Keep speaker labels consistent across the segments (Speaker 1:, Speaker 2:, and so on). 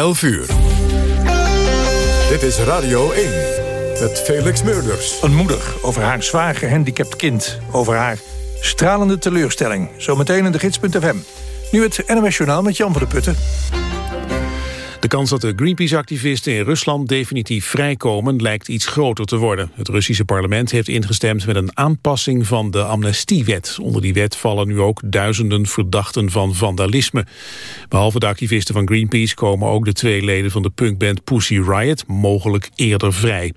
Speaker 1: 11 uur. Dit is Radio 1 met Felix Meurders.
Speaker 2: Een moeder over haar zwaar gehandicapt kind. Over haar stralende teleurstelling. Zometeen in de gids.fm. Nu het NMS Journaal met Jan van der Putten.
Speaker 3: De kans dat de Greenpeace-activisten in Rusland definitief vrijkomen lijkt iets groter te worden. Het Russische parlement heeft ingestemd met een aanpassing van de amnestiewet. Onder die wet vallen nu ook duizenden verdachten van vandalisme. Behalve de activisten van Greenpeace komen ook de twee leden van de punkband Pussy Riot mogelijk eerder vrij.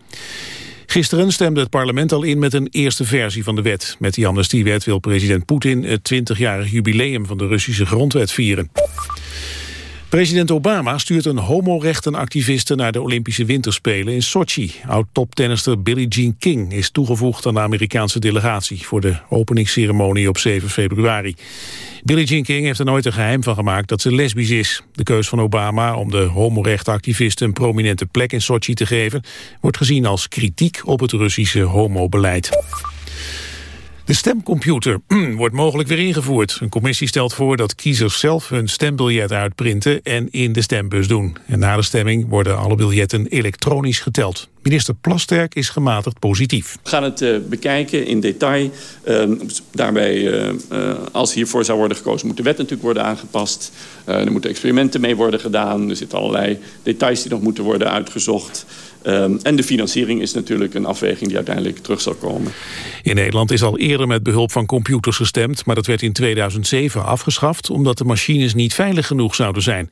Speaker 3: Gisteren stemde het parlement al in met een eerste versie van de wet. Met die amnestiewet wil president Poetin het 20-jarig jubileum van de Russische grondwet vieren. President Obama stuurt een homorechtenactiviste naar de Olympische Winterspelen in Sochi. Oud-toptennister Billie Jean King is toegevoegd aan de Amerikaanse delegatie voor de openingsceremonie op 7 februari. Billie Jean King heeft er nooit een geheim van gemaakt dat ze lesbisch is. De keus van Obama om de homorechtenactivisten een prominente plek in Sochi te geven wordt gezien als kritiek op het Russische homobeleid. De stemcomputer wordt mogelijk weer ingevoerd. Een commissie stelt voor dat kiezers zelf hun stembiljet uitprinten en in de stembus doen. En na de stemming worden alle biljetten elektronisch geteld. Minister Plasterk is gematigd positief.
Speaker 4: We gaan het uh, bekijken in detail. Uh, daarbij, uh, als hiervoor zou worden gekozen, moet de wet natuurlijk worden aangepast. er moeten experimenten mee worden gedaan. Er zitten allerlei details die nog moeten worden uitgezocht. Um, en de financiering is natuurlijk een afweging die uiteindelijk terug zal komen.
Speaker 3: In Nederland is al eerder met behulp van computers gestemd... maar dat werd in 2007 afgeschaft... omdat de machines niet veilig genoeg zouden zijn.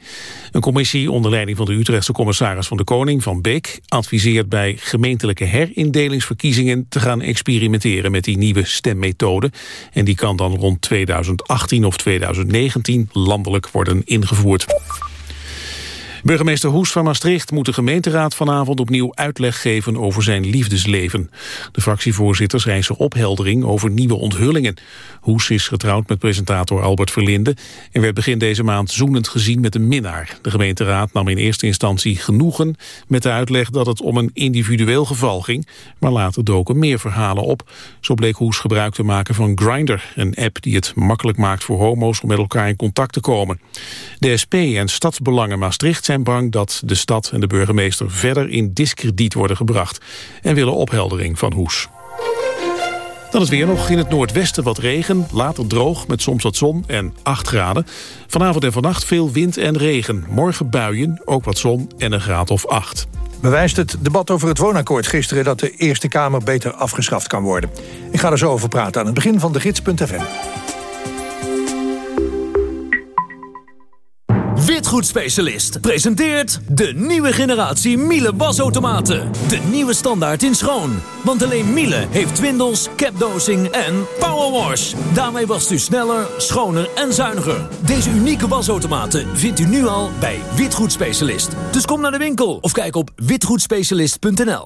Speaker 3: Een commissie onder leiding van de Utrechtse commissaris van de Koning... Van Beek adviseert bij gemeentelijke herindelingsverkiezingen... te gaan experimenteren met die nieuwe stemmethode. En die kan dan rond 2018 of 2019 landelijk worden ingevoerd. Burgemeester Hoes van Maastricht moet de gemeenteraad vanavond opnieuw uitleg geven over zijn liefdesleven. De fractievoorzitters eisen opheldering over nieuwe onthullingen. Hoes is getrouwd met presentator Albert Verlinde en werd begin deze maand zoenend gezien met een minnaar. De gemeenteraad nam in eerste instantie genoegen met de uitleg dat het om een individueel geval ging, maar later doken meer verhalen op. Zo bleek Hoes gebruik te maken van Grindr, een app die het makkelijk maakt voor homo's om met elkaar in contact te komen. De SP en Stadsbelangen Maastricht bang dat de stad en de burgemeester verder in diskrediet worden gebracht en willen opheldering van Hoes. Dan is weer nog in het noordwesten wat regen, later droog met soms wat zon en 8 graden. Vanavond en vannacht veel wind en regen. Morgen buien, ook wat zon en een graad of 8.
Speaker 2: Bewijst het debat over het woonakkoord gisteren... dat de Eerste Kamer beter afgeschaft kan worden. Ik ga er zo over praten aan het begin van de gids.fm.
Speaker 5: Witgoedspecialist presenteert de nieuwe generatie Miele wasautomaten. De nieuwe standaard in schoon. Want alleen Miele heeft twindels, capdosing en powerwash. Daarmee wast u sneller, schoner en zuiniger. Deze unieke wasautomaten vindt u nu al bij Witgoedspecialist. Dus kom naar de winkel of kijk op witgoedspecialist.nl.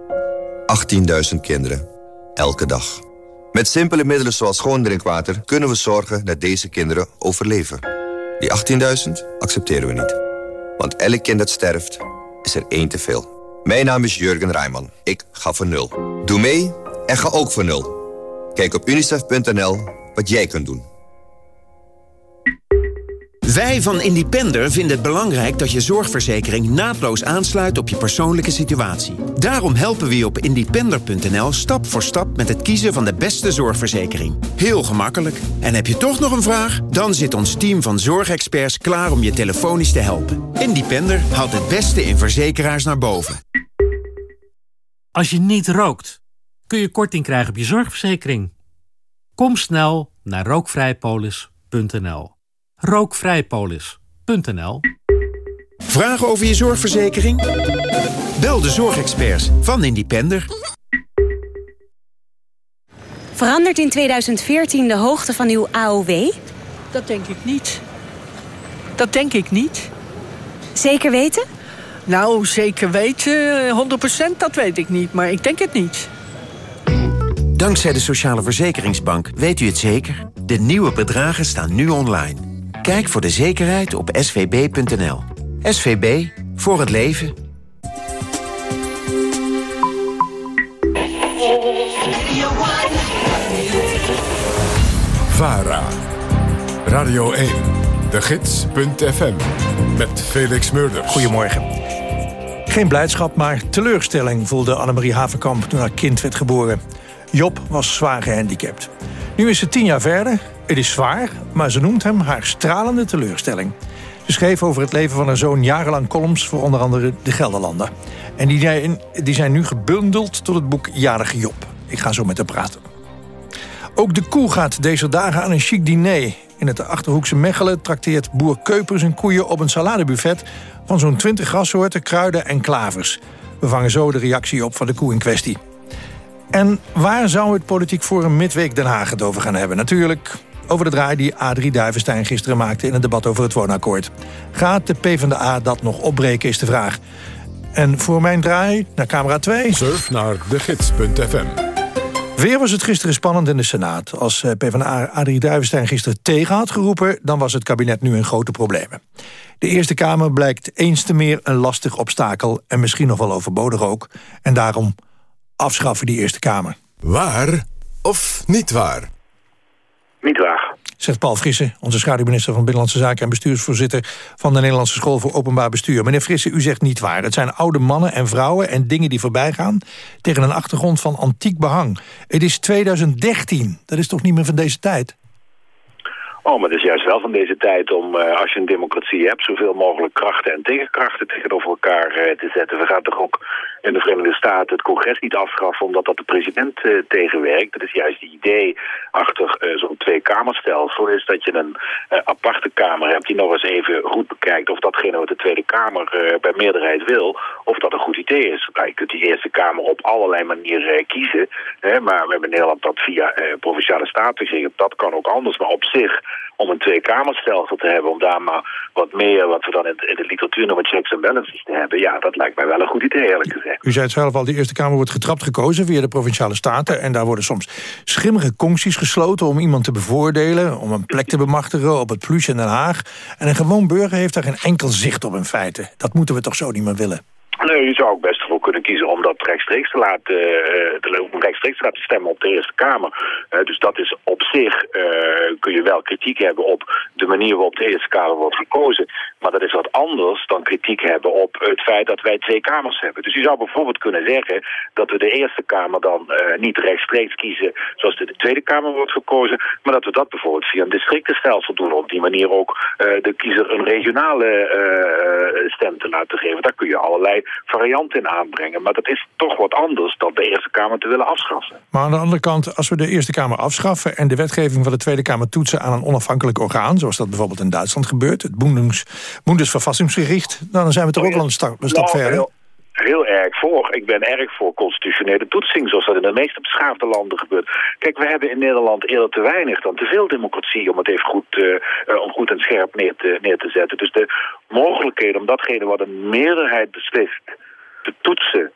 Speaker 6: 18.000 kinderen. Elke dag. Met simpele middelen zoals schoon drinkwater kunnen we zorgen dat deze kinderen overleven. Die 18.000 accepteren we niet. Want elk kind dat sterft, is er één te veel. Mijn naam is Jurgen Rijman. Ik ga voor nul. Doe mee en ga ook voor nul. Kijk op unicef.nl wat jij kunt doen.
Speaker 7: Wij van Independer vinden het belangrijk dat je zorgverzekering naadloos aansluit op je persoonlijke situatie. Daarom helpen we je op independer.nl stap voor stap met het kiezen van de beste zorgverzekering. Heel gemakkelijk. En heb je toch nog een vraag? Dan zit ons team van zorgexperts klaar om je telefonisch te helpen. Independer haalt het beste in verzekeraars naar boven.
Speaker 8: Als je niet rookt, kun je korting krijgen op je zorgverzekering. Kom snel naar rookvrijpolis.nl rookvrijpolis.nl
Speaker 7: Vragen over je zorgverzekering? Bel de zorgexperts van Independer.
Speaker 9: Verandert in 2014 de hoogte van uw AOW?
Speaker 10: Dat denk ik niet. Dat denk ik niet.
Speaker 9: Zeker weten?
Speaker 10: Nou, zeker weten, 100% dat weet ik niet, maar ik denk het niet.
Speaker 7: Dankzij de Sociale Verzekeringsbank weet u het zeker. De nieuwe bedragen staan nu online. Kijk voor de zekerheid op svb.nl. SVB, voor het leven.
Speaker 1: VARA. Radio 1. De Gids.fm. Met Felix Murders.
Speaker 2: Goedemorgen. Geen blijdschap, maar teleurstelling voelde Annemarie Havenkamp toen haar kind werd geboren. Job was zwaar gehandicapt. Nu is ze tien jaar verder. Het is zwaar, maar ze noemt hem haar stralende teleurstelling. Ze schreef over het leven van haar zoon jarenlang columns... voor onder andere De Gelderlander. En die zijn, die zijn nu gebundeld tot het boek Jarige Job. Ik ga zo met haar praten. Ook de koe gaat deze dagen aan een chic diner. In het Achterhoekse Mechelen trakteert boer Keuper zijn koeien op een saladebuffet... van zo'n 20 grassoorten, kruiden en klavers. We vangen zo de reactie op van de koe in kwestie. En waar zou het politiek forum Midweek Den Haag het over gaan hebben? Natuurlijk over de draai die Adrie Duivenstein gisteren maakte... in het debat over het woonakkoord. Gaat de PvdA dat nog opbreken, is de vraag. En voor mijn draai naar camera 2...
Speaker 1: Surf naar degids.fm.
Speaker 2: Weer was het gisteren spannend in de Senaat. Als eh, PvdA Adrie Duivenstein gisteren tegen had geroepen... dan was het kabinet nu in grote problemen. De Eerste Kamer blijkt eens te meer een lastig obstakel... en misschien nog wel overbodig ook. En daarom afschaffen die Eerste Kamer.
Speaker 1: Waar of niet waar?
Speaker 11: Niet waar.
Speaker 2: Zegt Paul Frisse, onze schaduwminister van Binnenlandse Zaken... en bestuursvoorzitter van de Nederlandse School voor Openbaar Bestuur. Meneer Frisse, u zegt niet waar. Het zijn oude mannen en vrouwen en dingen die voorbij gaan... tegen een achtergrond van antiek behang. Het is 2013. Dat is toch niet meer van deze tijd?
Speaker 11: Oh, maar het is juist wel van deze tijd om, uh, als je een democratie hebt... zoveel mogelijk krachten en tegenkrachten tegenover elkaar uh, te zetten. We gaan toch ook in de Verenigde Staten het congres niet afschaffen... omdat dat de president uh, tegenwerkt. Dat is juist het idee achter zo'n twee-kamerstelsel... is dat je een aparte kamer hebt die nog eens even goed bekijkt... of datgene wat de Tweede Kamer bij meerderheid wil... of dat een goed idee is. Nou, je kunt die Eerste Kamer op allerlei manieren kiezen... Hè, maar we hebben in Nederland dat via Provinciale Staten gegeven. Dat kan ook anders, maar op zich om een tweekamerstelsel te hebben... om daar maar wat meer, wat we dan in, in de literatuur noemen checks en balances te hebben... ja, dat lijkt mij wel een goed idee, eerlijk gezegd.
Speaker 2: U zei het zelf al, de Eerste Kamer wordt getrapt gekozen via de Provinciale Staten... en daar worden soms schimmige concties gesloten om iemand te bevoordelen... om een plek te bemachtigen op het Plus in Den Haag. En een gewoon burger heeft daar geen enkel zicht op in feite. Dat moeten we toch zo niet meer willen?
Speaker 11: Je zou ook best ervoor kunnen kiezen om dat rechtstreeks te laten, uh, om rechtstreeks te laten stemmen op de Eerste Kamer. Uh, dus dat is op zich, uh, kun je wel kritiek hebben op de manier waarop de Eerste Kamer wordt gekozen. Maar dat is wat anders dan kritiek hebben op het feit dat wij twee kamers hebben. Dus je zou bijvoorbeeld kunnen zeggen dat we de Eerste Kamer dan niet rechtstreeks kiezen zoals de Tweede Kamer wordt gekozen. Maar dat we dat bijvoorbeeld via een districtenstelsel doen. Om op die manier ook de kiezer een regionale stem te laten geven. Daar kun je allerlei varianten in aanbrengen. Maar dat is toch wat anders dan de Eerste Kamer te willen afschaffen.
Speaker 2: Maar aan de andere kant, als we de Eerste Kamer afschaffen... en de wetgeving van de Tweede Kamer toetsen aan een onafhankelijk orgaan... zoals dat bijvoorbeeld in Duitsland gebeurt, het Bundes, Bundesverfassingsgericht... dan zijn we toch ook wel een stap, een stap
Speaker 11: nou,
Speaker 2: verder.
Speaker 11: Heel, erg voor. Ik ben erg voor constitutionele toetsing, zoals dat in de meeste beschaafde landen gebeurt. Kijk, we hebben in Nederland eerder te weinig dan te veel democratie om het even goed, uh, om goed en scherp neer te, neer te zetten. Dus de mogelijkheden om datgene wat een meerderheid beslist te toetsen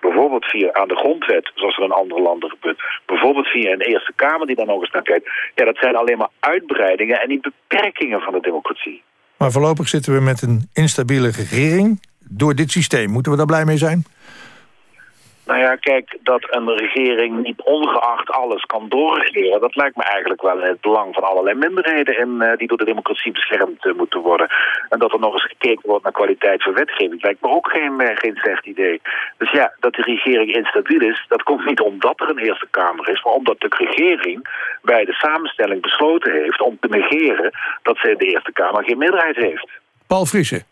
Speaker 11: bijvoorbeeld via aan de grondwet, zoals er in andere landen gebeurt, bijvoorbeeld via een Eerste Kamer die daar nog eens naar kijkt, ja, dat zijn alleen maar uitbreidingen en niet beperkingen van de democratie.
Speaker 2: Maar voorlopig zitten we met een instabiele regering door dit systeem. Moeten we daar blij mee zijn?
Speaker 11: Nou ja, kijk, dat een regering niet ongeacht alles kan doorregeren... dat lijkt me eigenlijk wel in het belang van allerlei minderheden... En, uh, die door de democratie beschermd uh, moeten worden. En dat er nog eens gekeken wordt naar kwaliteit van wetgeving... lijkt me ook geen, uh, geen slecht idee. Dus ja, dat de regering instabiel is... dat komt niet omdat er een Eerste Kamer is... maar omdat de regering bij de samenstelling besloten heeft... om te negeren dat ze in de Eerste Kamer geen meerderheid heeft.
Speaker 2: Paul Friese.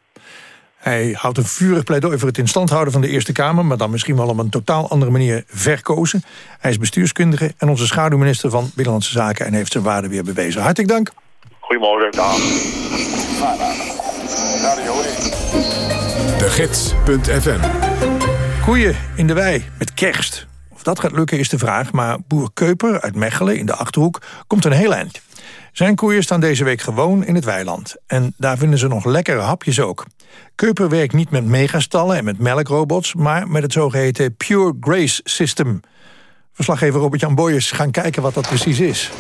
Speaker 2: Hij houdt een vurig pleidooi voor het in stand houden van de Eerste Kamer... maar dan misschien wel op een totaal andere manier verkozen. Hij is bestuurskundige en onze schaduwminister van Binnenlandse Zaken... en heeft zijn waarde weer bewezen. Hartelijk dank.
Speaker 11: Goedemorgen. Dag.
Speaker 1: De Gids.fm
Speaker 2: Koeien in de wei met kerst. Of dat gaat lukken is de vraag, maar boer Keuper uit Mechelen in de Achterhoek komt een heel eind. Zijn koeien staan deze week gewoon in het weiland. En daar vinden ze nog lekkere hapjes ook. Keuper werkt niet met megastallen en met melkrobots... maar met het zogeheten Pure Grace System. Verslaggever Robert-Jan Boyers gaan kijken wat dat precies is.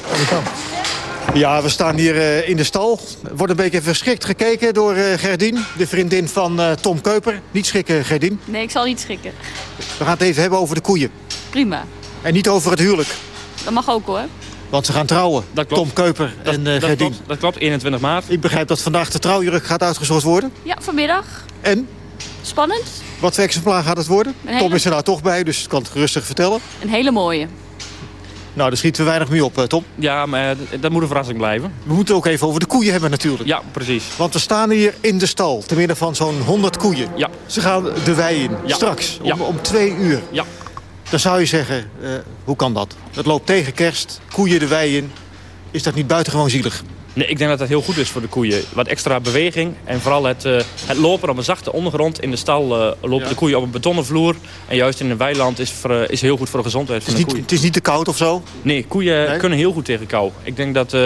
Speaker 12: Ja, we staan hier uh, in de stal. Wordt een beetje verschrikt gekeken door uh, Gerdien, de vriendin van uh, Tom Keuper. Niet schrikken, Gerdien.
Speaker 13: Nee, ik zal niet schrikken.
Speaker 12: We gaan het even hebben over de koeien.
Speaker 13: Prima.
Speaker 12: En niet over het huwelijk.
Speaker 13: Dat mag ook hoor.
Speaker 12: Want ze gaan trouwen,
Speaker 14: dat klopt.
Speaker 12: Tom Keuper
Speaker 14: dat,
Speaker 12: en
Speaker 14: dat
Speaker 12: Gerdien.
Speaker 14: Klopt, dat klopt, 21 maart.
Speaker 12: Ik begrijp dat vandaag de trouwjurk gaat uitgezocht worden.
Speaker 13: Ja, vanmiddag.
Speaker 12: En?
Speaker 13: Spannend.
Speaker 12: Wat voor exemplaar gaat het worden? Tom is er nou toch bij, dus ik kan het rustig vertellen.
Speaker 13: Een hele mooie.
Speaker 12: Nou, daar schieten we weinig mee op, Tom.
Speaker 14: Ja, maar dat moet een verrassing blijven.
Speaker 12: We moeten ook even over de koeien hebben natuurlijk.
Speaker 14: Ja, precies.
Speaker 12: Want we staan hier in de stal, te midden van zo'n 100 koeien.
Speaker 14: Ja.
Speaker 12: Ze gaan de wei in,
Speaker 14: ja.
Speaker 12: straks, om,
Speaker 14: ja.
Speaker 12: om twee uur.
Speaker 14: Ja.
Speaker 12: Dan zou je zeggen, uh, hoe kan dat? Het loopt tegen kerst, koeien de wei in. Is dat niet buitengewoon zielig?
Speaker 14: Nee, ik denk dat dat heel goed is voor de koeien. Wat extra beweging en vooral het, uh, het lopen op een zachte ondergrond. In de stal uh, lopen ja. de koeien op een betonnen vloer. En juist in een weiland is, voor, is heel goed voor de gezondheid van
Speaker 12: het
Speaker 14: de koeien.
Speaker 12: Het is niet te koud of zo?
Speaker 14: Nee, koeien nee? kunnen heel goed tegen kou. Ik denk dat uh,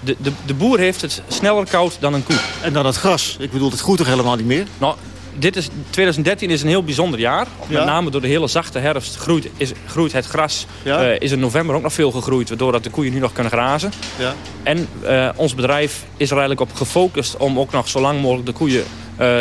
Speaker 14: de, de, de boer heeft het sneller koud dan een koe.
Speaker 12: En dan het gras? Ik bedoel, het groeit toch helemaal niet meer?
Speaker 14: Nou, dit is, 2013 is een heel bijzonder jaar. Ja. Met name door de hele zachte herfst groeit, is, groeit het gras. Ja. Uh, is in november ook nog veel gegroeid. Waardoor dat de koeien nu nog kunnen grazen.
Speaker 12: Ja.
Speaker 14: En uh, ons bedrijf is er eigenlijk op gefocust om ook nog zo lang mogelijk de koeien... Uh,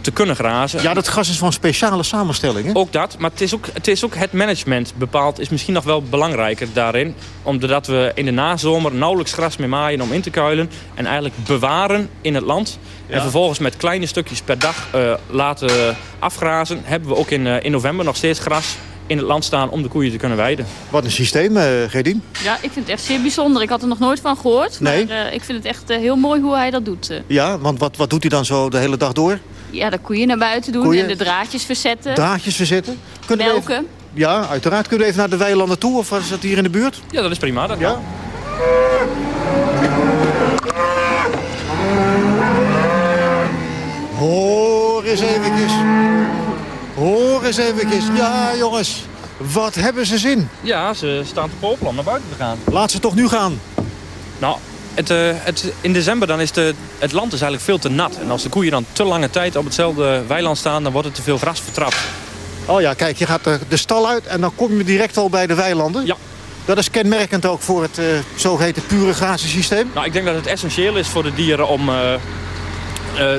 Speaker 14: te kunnen grazen.
Speaker 12: Ja, dat gras is van speciale samenstelling, hè?
Speaker 14: Ook dat, maar het is ook, het is ook het management bepaald. is misschien nog wel belangrijker daarin. Omdat we in de nazomer nauwelijks gras meer maaien om in te kuilen. En eigenlijk bewaren in het land. Ja. En vervolgens met kleine stukjes per dag uh, laten afgrazen. Hebben we ook in, uh, in november nog steeds gras in het land staan om de koeien te kunnen weiden.
Speaker 12: Wat een systeem, uh, Gerdien.
Speaker 13: Ja, ik vind het echt zeer bijzonder. Ik had er nog nooit van gehoord.
Speaker 12: Nee.
Speaker 13: Maar uh, ik vind het echt uh, heel mooi hoe hij dat doet.
Speaker 12: Ja, want wat, wat doet hij dan zo de hele dag door?
Speaker 13: Ja, de koeien naar buiten doen
Speaker 12: koeien.
Speaker 13: en de draadjes verzetten.
Speaker 12: Draadjes verzetten?
Speaker 13: Kunnen Melken.
Speaker 12: Even... Ja, uiteraard. Kunnen we even naar de weilanden toe of is dat hier in de buurt?
Speaker 14: Ja, dat is prima. Dat
Speaker 12: ja. Hoor eens eventjes. Hoor eens eventjes. Ja, jongens. Wat hebben ze zin?
Speaker 14: Ja, ze staan te popelen om naar buiten te gaan.
Speaker 12: Laat ze toch nu gaan.
Speaker 14: Nou, het, uh, het, in december dan is de, het land is eigenlijk veel te nat. En als de koeien dan te lange tijd op hetzelfde weiland staan... dan wordt het te veel gras vertrapt.
Speaker 12: Oh ja, kijk, je gaat de, de stal uit en dan kom je direct al bij de weilanden.
Speaker 14: Ja.
Speaker 12: Dat is kenmerkend ook voor het uh, zogeheten pure graziesysteem.
Speaker 14: Nou, ik denk dat het essentieel is voor de dieren om... Uh, uh,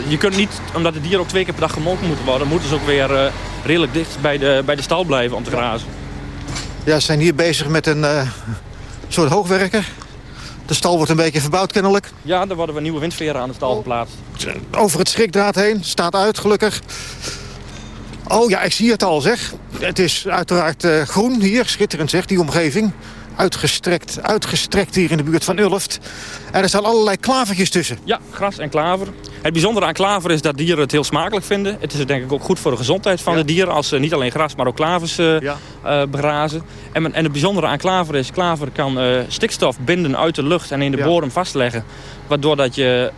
Speaker 14: je kunt niet, omdat de dieren ook twee keer per dag gemolken moeten worden... moeten ze ook weer redelijk dicht bij de, bij de stal blijven om te grazen.
Speaker 12: Ja, ze zijn hier bezig met een soort hoogwerker. De stal wordt een beetje verbouwd kennelijk.
Speaker 14: Ja, er worden we nieuwe windveren aan de stal geplaatst.
Speaker 12: Over het schrikdraad heen, staat uit gelukkig. Oh ja, ik zie het al zeg. Het is uiteraard groen hier, schitterend zeg, die omgeving uitgestrekt, uitgestrekt hier in de buurt van Ulft. En er staan allerlei klavertjes tussen.
Speaker 14: Ja, gras en klaver. Het bijzondere aan klaver is dat dieren het heel smakelijk vinden. Het is denk ik ook goed voor de gezondheid van ja. de dieren... als ze niet alleen gras, maar ook klavers uh, ja. uh, begrazen. En, en het bijzondere aan klaver is... klaver kan uh, stikstof binden uit de lucht en in de ja. bodem vastleggen... waardoor dat je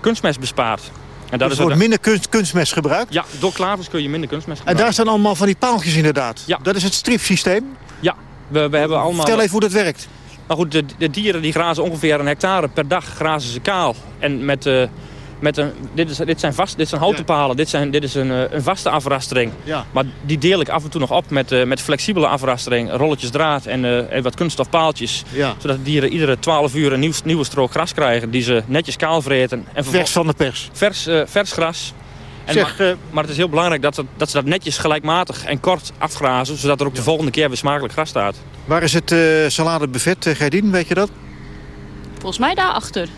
Speaker 14: kunstmest bespaart.
Speaker 12: En dat dus wordt minder kunst, kunstmest gebruikt?
Speaker 14: Ja, door klavers kun je minder kunstmest
Speaker 12: gebruiken. En daar staan allemaal van die paaltjes inderdaad?
Speaker 14: Ja.
Speaker 12: Dat is het stripsysteem?
Speaker 14: Ja, we, we hebben allemaal...
Speaker 12: Vertel even hoe dat werkt.
Speaker 14: Nou goed, de, de, dieren die grazen ongeveer een hectare per dag grazen ze kaal. En met, uh, met een, dit, is, dit, zijn vast, dit zijn houten ja. palen, dit, zijn, dit is een, een vaste afrastering.
Speaker 12: Ja.
Speaker 14: Maar die deel ik af en toe nog op met, uh, met flexibele afrastering. Rolletjes draad en, uh, en wat kunststofpaaltjes.
Speaker 12: Ja.
Speaker 14: Zodat de dieren iedere 12 uur een nieuw, nieuwe strook gras krijgen. Die ze netjes kaal vreten. En
Speaker 12: vers van de pers.
Speaker 14: Vers, vers gras. En
Speaker 12: zeg,
Speaker 14: maar, maar, het is heel belangrijk dat, het, dat ze dat netjes gelijkmatig en kort afgrazen... zodat er ook ja. de volgende keer weer smakelijk gras staat.
Speaker 12: Waar is het uh, saladebuffet, uh, Gerdien, weet je dat?
Speaker 13: Volgens mij daarachter.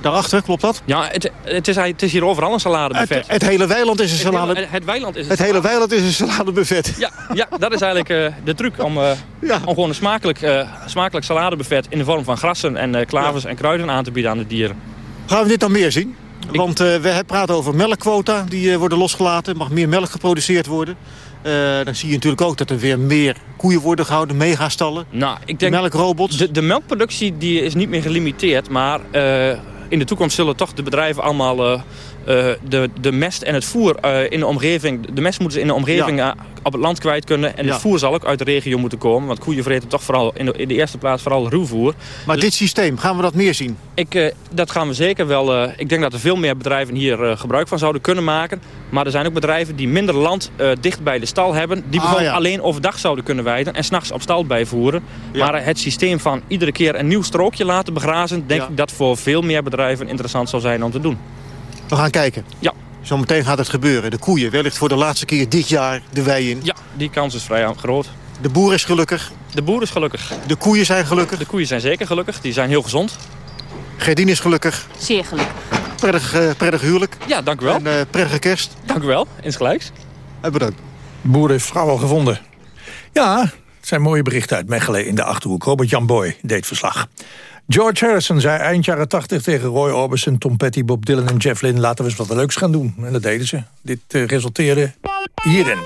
Speaker 12: Daarachter, klopt dat?
Speaker 14: Ja, het, het, is, het is hier overal een saladebuffet.
Speaker 12: Het, het hele weiland is een salade...
Speaker 14: Het, het, weiland is een
Speaker 12: het hele weiland is een saladebuffet.
Speaker 14: Ja, ja, dat is eigenlijk uh, de truc om, ja. om gewoon een smakelijk, smakelijk saladebuffet... in de vorm van grassen en klavers ja. en kruiden aan te bieden aan de dieren.
Speaker 12: Gaan we dit dan meer zien? Want uh, we praten over melkquota, die uh, worden losgelaten. Er mag meer melk geproduceerd worden. Uh, dan zie je natuurlijk ook dat er weer meer koeien worden gehouden, megastallen.
Speaker 14: Nou, ik denk,
Speaker 12: de melkrobots.
Speaker 14: De, de melkproductie die is niet meer gelimiteerd, maar in de toekomst zullen toch de bedrijven allemaal eh, de, de mest en het voer eh, in de omgeving... De mest moeten ze in de omgeving
Speaker 12: Ja.
Speaker 14: eh, op het land kwijt kunnen. En
Speaker 12: Ja.
Speaker 14: het voer zal ook uit de regio moeten komen. Want koeien vreten toch vooral in de, in de eerste plaats vooral ruwvoer.
Speaker 12: Maar dit systeem, gaan we dat meer zien?
Speaker 14: Ik, dat gaan we zeker wel. ik denk dat er veel meer bedrijven hier gebruik van zouden kunnen maken. Maar er zijn ook bedrijven die minder land dicht bij de stal hebben. Die
Speaker 12: Ah,
Speaker 14: bijvoorbeeld
Speaker 12: ja.
Speaker 14: alleen overdag zouden kunnen weiden. En s'nachts op stal bijvoeren. Maar het systeem van iedere keer een nieuw strookje laten begrazen. Denk ik dat voor veel meer bedrijven interessant zou zijn om te doen.
Speaker 12: We gaan kijken.
Speaker 14: Ja.
Speaker 12: Zometeen gaat het gebeuren. De koeien, wellicht voor de laatste keer dit jaar de wei in.
Speaker 14: Ja, die kans is vrij groot.
Speaker 12: De boer is gelukkig.
Speaker 14: De boer is gelukkig.
Speaker 12: De koeien zijn gelukkig.
Speaker 14: De koeien zijn zeker gelukkig. Die zijn heel gezond.
Speaker 12: Gerdien is gelukkig.
Speaker 13: Zeer gelukkig.
Speaker 12: Prettig, eh, prettig huwelijk.
Speaker 14: Ja, dank u wel.
Speaker 12: En eh, prettige kerst.
Speaker 14: Dank u wel. Insgelijks.
Speaker 12: En bedankt.
Speaker 15: Boer heeft vrouw al gevonden. Ja, het zijn mooie berichten uit Mechelen in de Achterhoek. Robert-Jan Boy deed verslag. George Harrison zei eind jaren 80 tegen Roy Orbison, Tom Petty, Bob Dylan en Jeff Lynne... laten we eens wat leuks gaan doen. En dat deden ze. Dit eh, resulteerde hierin.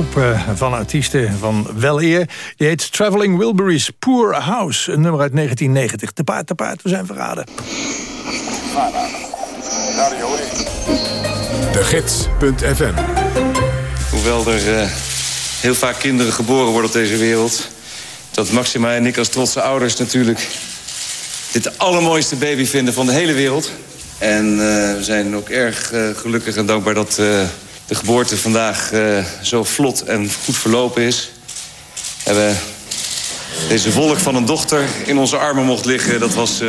Speaker 15: Eh, van artiesten van wel eer... die heet Traveling Wilburys Poor House. Een nummer uit 1990. Te paard, te paard, we zijn verraden.
Speaker 1: De Gids.fm
Speaker 16: Hoewel er eh, heel vaak kinderen geboren worden op deze wereld... dat Maxima en ik als trotse ouders natuurlijk... dit de allermooiste baby vinden van de hele wereld. En eh, we zijn ook erg gelukkig en dankbaar dat eh, de geboorte vandaag eh, zo vlot en goed verlopen is. We hebben deze wolk van een dochter in onze armen mocht liggen. Dat was eh,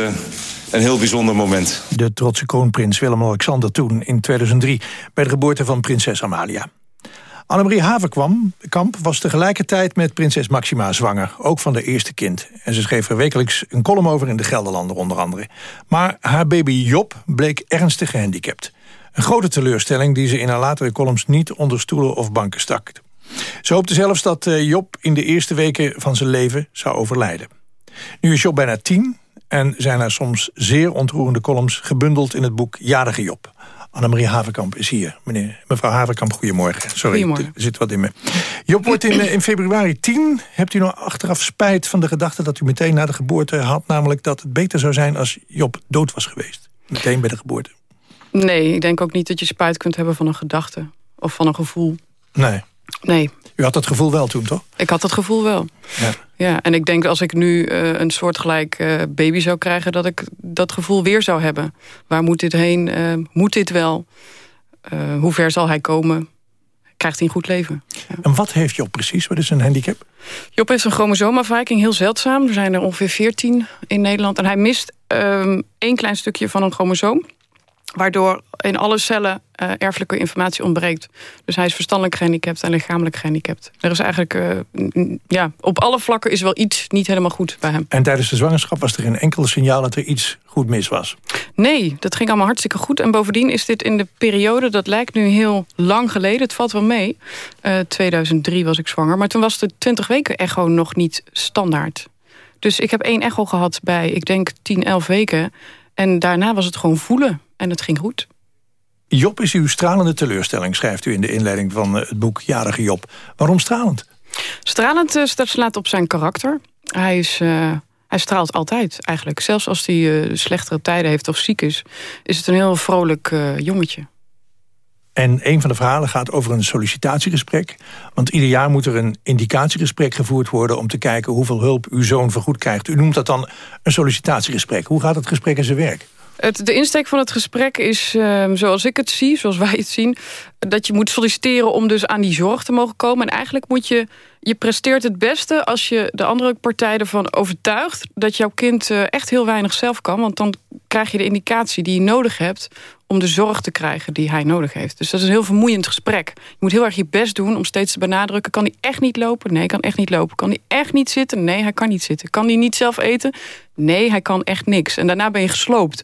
Speaker 16: een heel bijzonder moment.
Speaker 15: De trotse kroonprins Willem-Alexander toen in 2003... bij de geboorte van prinses Amalia.
Speaker 2: Annemarie Haverkamp was tegelijkertijd met prinses Maxima zwanger. Ook van de eerste kind. En ze schreef er wekelijks een column over in de Gelderlander onder andere. Maar haar baby Job bleek ernstig gehandicapt. Een grote teleurstelling die ze in haar latere columns niet onder stoelen of banken stak. Ze hoopte zelfs dat eh, Job in de eerste weken van zijn leven zou overlijden. Nu is Job bijna tien en zijn er soms zeer ontroerende columns... gebundeld in het boek Jarige Job. Annemarie Haverkamp is hier. Meneer, mevrouw Haverkamp, goedemorgen. Sorry,
Speaker 17: Goedemorgen.
Speaker 2: er zit wat in me. Job wordt in, eh, in februari 10. Hebt u nog achteraf spijt van de gedachte dat u meteen na de geboorte had... namelijk dat het beter zou zijn als Job dood was geweest? Meteen bij de geboorte.
Speaker 17: Nee, ik denk ook niet dat je spijt kunt hebben van een gedachte. Of van een gevoel.
Speaker 2: Nee.
Speaker 17: Nee.
Speaker 2: U had dat gevoel wel toen, toch?
Speaker 17: Ik had dat gevoel wel.
Speaker 2: Ja.
Speaker 17: Ja, en ik denk als ik nu eh, een soortgelijk eh baby zou krijgen... dat ik dat gevoel weer zou hebben. Waar moet dit heen? Eh, moet dit wel? Hoe ver zal hij komen? Krijgt hij een goed leven?
Speaker 2: En wat heeft Job precies? Wat is een handicap?
Speaker 17: Job heeft een chromosoomafwijking, heel zeldzaam. Er zijn er ongeveer 14 in Nederland. En hij mist ehm één klein stukje van een chromosoom. Waardoor in alle cellen eh, erfelijke informatie ontbreekt. Dus hij is verstandelijk gehandicapt en lichamelijk gehandicapt. Er is eigenlijk, eh, ja, op alle vlakken is wel iets niet helemaal goed bij hem.
Speaker 2: En tijdens de zwangerschap was er geen enkel signaal dat er iets goed mis was.
Speaker 17: Nee, dat ging allemaal hartstikke goed. En bovendien is dit in de periode, dat lijkt nu heel lang geleden. Het valt wel mee. Eh 2003 was ik zwanger. Maar toen was de 20 weken echo nog niet standaard. Dus ik heb één echo gehad bij, ik denk 10, 11 weken. En daarna was het gewoon voelen. En het ging goed.
Speaker 2: Job is uw stralende teleurstelling, schrijft u in de inleiding van eh, het boek Jarige Job. Waarom stralend?
Speaker 17: Stralend slaat op zijn karakter. Hij, is, eh, hij straalt altijd eigenlijk. Zelfs als hij eh, slechtere tijden heeft of ziek is... is het een heel vrolijk jongetje.
Speaker 2: En een van de verhalen gaat over een sollicitatiegesprek. Want ieder jaar moet er een indicatiegesprek gevoerd worden... om te kijken hoeveel hulp uw zoon vergoed krijgt. U noemt dat dan een sollicitatiegesprek. Hoe gaat het gesprek in zijn werk?
Speaker 17: Het, de insteek van het gesprek is, ehm, zoals ik het zie, zoals wij het zien... dat je moet solliciteren om dus aan die zorg te mogen komen. En eigenlijk moet je, je presteert het beste als je de andere partij ervan overtuigt... dat jouw kind eh, echt heel weinig zelf kan. Want dan krijg je de indicatie die je nodig hebt... om de zorg te krijgen die hij nodig heeft. Dus dat is een heel vermoeiend gesprek. Je moet heel erg je best doen om steeds te benadrukken... kan hij echt niet lopen? Nee, kan echt niet lopen. Kan hij echt niet zitten? Nee, hij kan niet zitten. Kan hij niet zelf eten? Nee, hij kan echt niks. En daarna ben je gesloopt.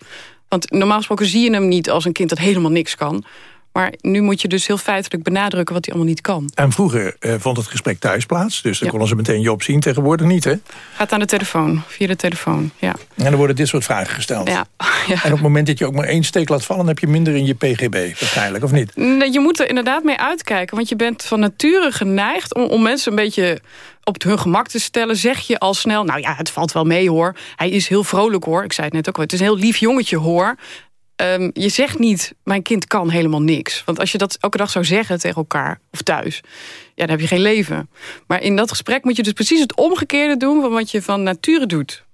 Speaker 17: Want normaal gesproken zie je hem niet als een kind dat helemaal niks kan. Maar nu moet je dus heel feitelijk benadrukken wat hij allemaal niet kan.
Speaker 2: En vroeger eh, vond het gesprek thuis plaats. Dus dan
Speaker 17: Ja.
Speaker 2: konden ze meteen Job zien. Tegenwoordig niet, hè?
Speaker 17: Gaat aan de telefoon, via de telefoon, ja.
Speaker 2: En dan worden dit soort vragen gesteld.
Speaker 17: Ja,
Speaker 2: En op het moment dat je ook maar één steek laat vallen... heb je minder in je PGB, waarschijnlijk, of niet?
Speaker 17: Nee, Je moet er inderdaad mee uitkijken. Want je bent van nature geneigd om, om mensen een beetje op hun gemak te stellen. Zeg je al snel, nou ja, het valt wel mee hoor. Hij is heel vrolijk hoor. Ik zei het net ook al. Het is een heel lief jongetje hoor. Ehm, je zegt niet, mijn kind kan helemaal niks. Want als je dat elke dag zou zeggen tegen elkaar of thuis... ja, dan heb je geen leven. Maar in dat gesprek moet je dus precies het omgekeerde doen... van wat je van nature doet.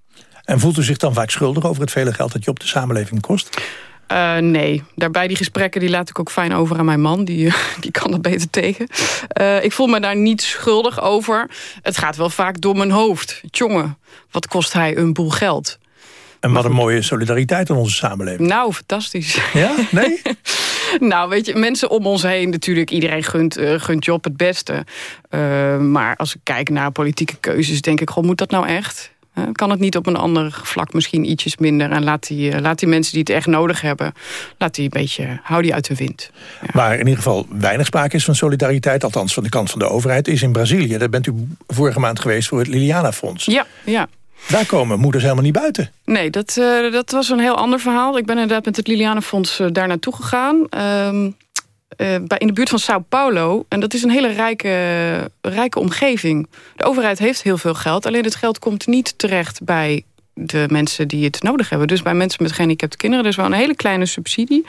Speaker 2: En voelt u zich dan vaak schuldig over het vele geld dat Job de samenleving kost?
Speaker 17: Eh, nee, daarbij die gesprekken die laat ik ook fijn over aan mijn man. Die, die kan dat beter tegen. Eh, ik voel me daar niet schuldig over. Het gaat wel vaak door mijn hoofd. Tjonge, wat kost hij een boel geld?
Speaker 2: En wat een mooie solidariteit in onze samenleving.
Speaker 17: Nou, fantastisch.
Speaker 2: Ja? Nee?
Speaker 17: nou, weet je, mensen om ons heen natuurlijk. Iedereen gunt, eh, gunt Job het beste. Eh, maar als ik kijk naar politieke keuzes, denk ik... Goh, moet dat nou echt? Kan het niet op een ander vlak misschien ietsjes minder? En laat die, eh, laat die mensen die het echt nodig hebben... laat die een beetje, hou die uit de wind.
Speaker 2: Waar in ieder geval weinig sprake is van solidariteit... althans van de kant van de overheid, is in Brazilië. Daar bent u vorige maand geweest voor het Liliana Fonds.
Speaker 17: Ja, ja.
Speaker 2: Daar komen moeders helemaal niet buiten.
Speaker 17: Nee, dat, eh, dat was een heel ander verhaal. Ik ben inderdaad met het Lilianenfonds uh, daar naartoe gegaan. Ehm, uh, bij, in de buurt van Sao Paulo. En dat is een hele rijke, rijke omgeving. De overheid heeft heel veel geld. Alleen het geld komt niet terecht bij de mensen die het nodig hebben. Dus bij mensen met gehandicapte kinderen. Er is wel een hele kleine subsidie.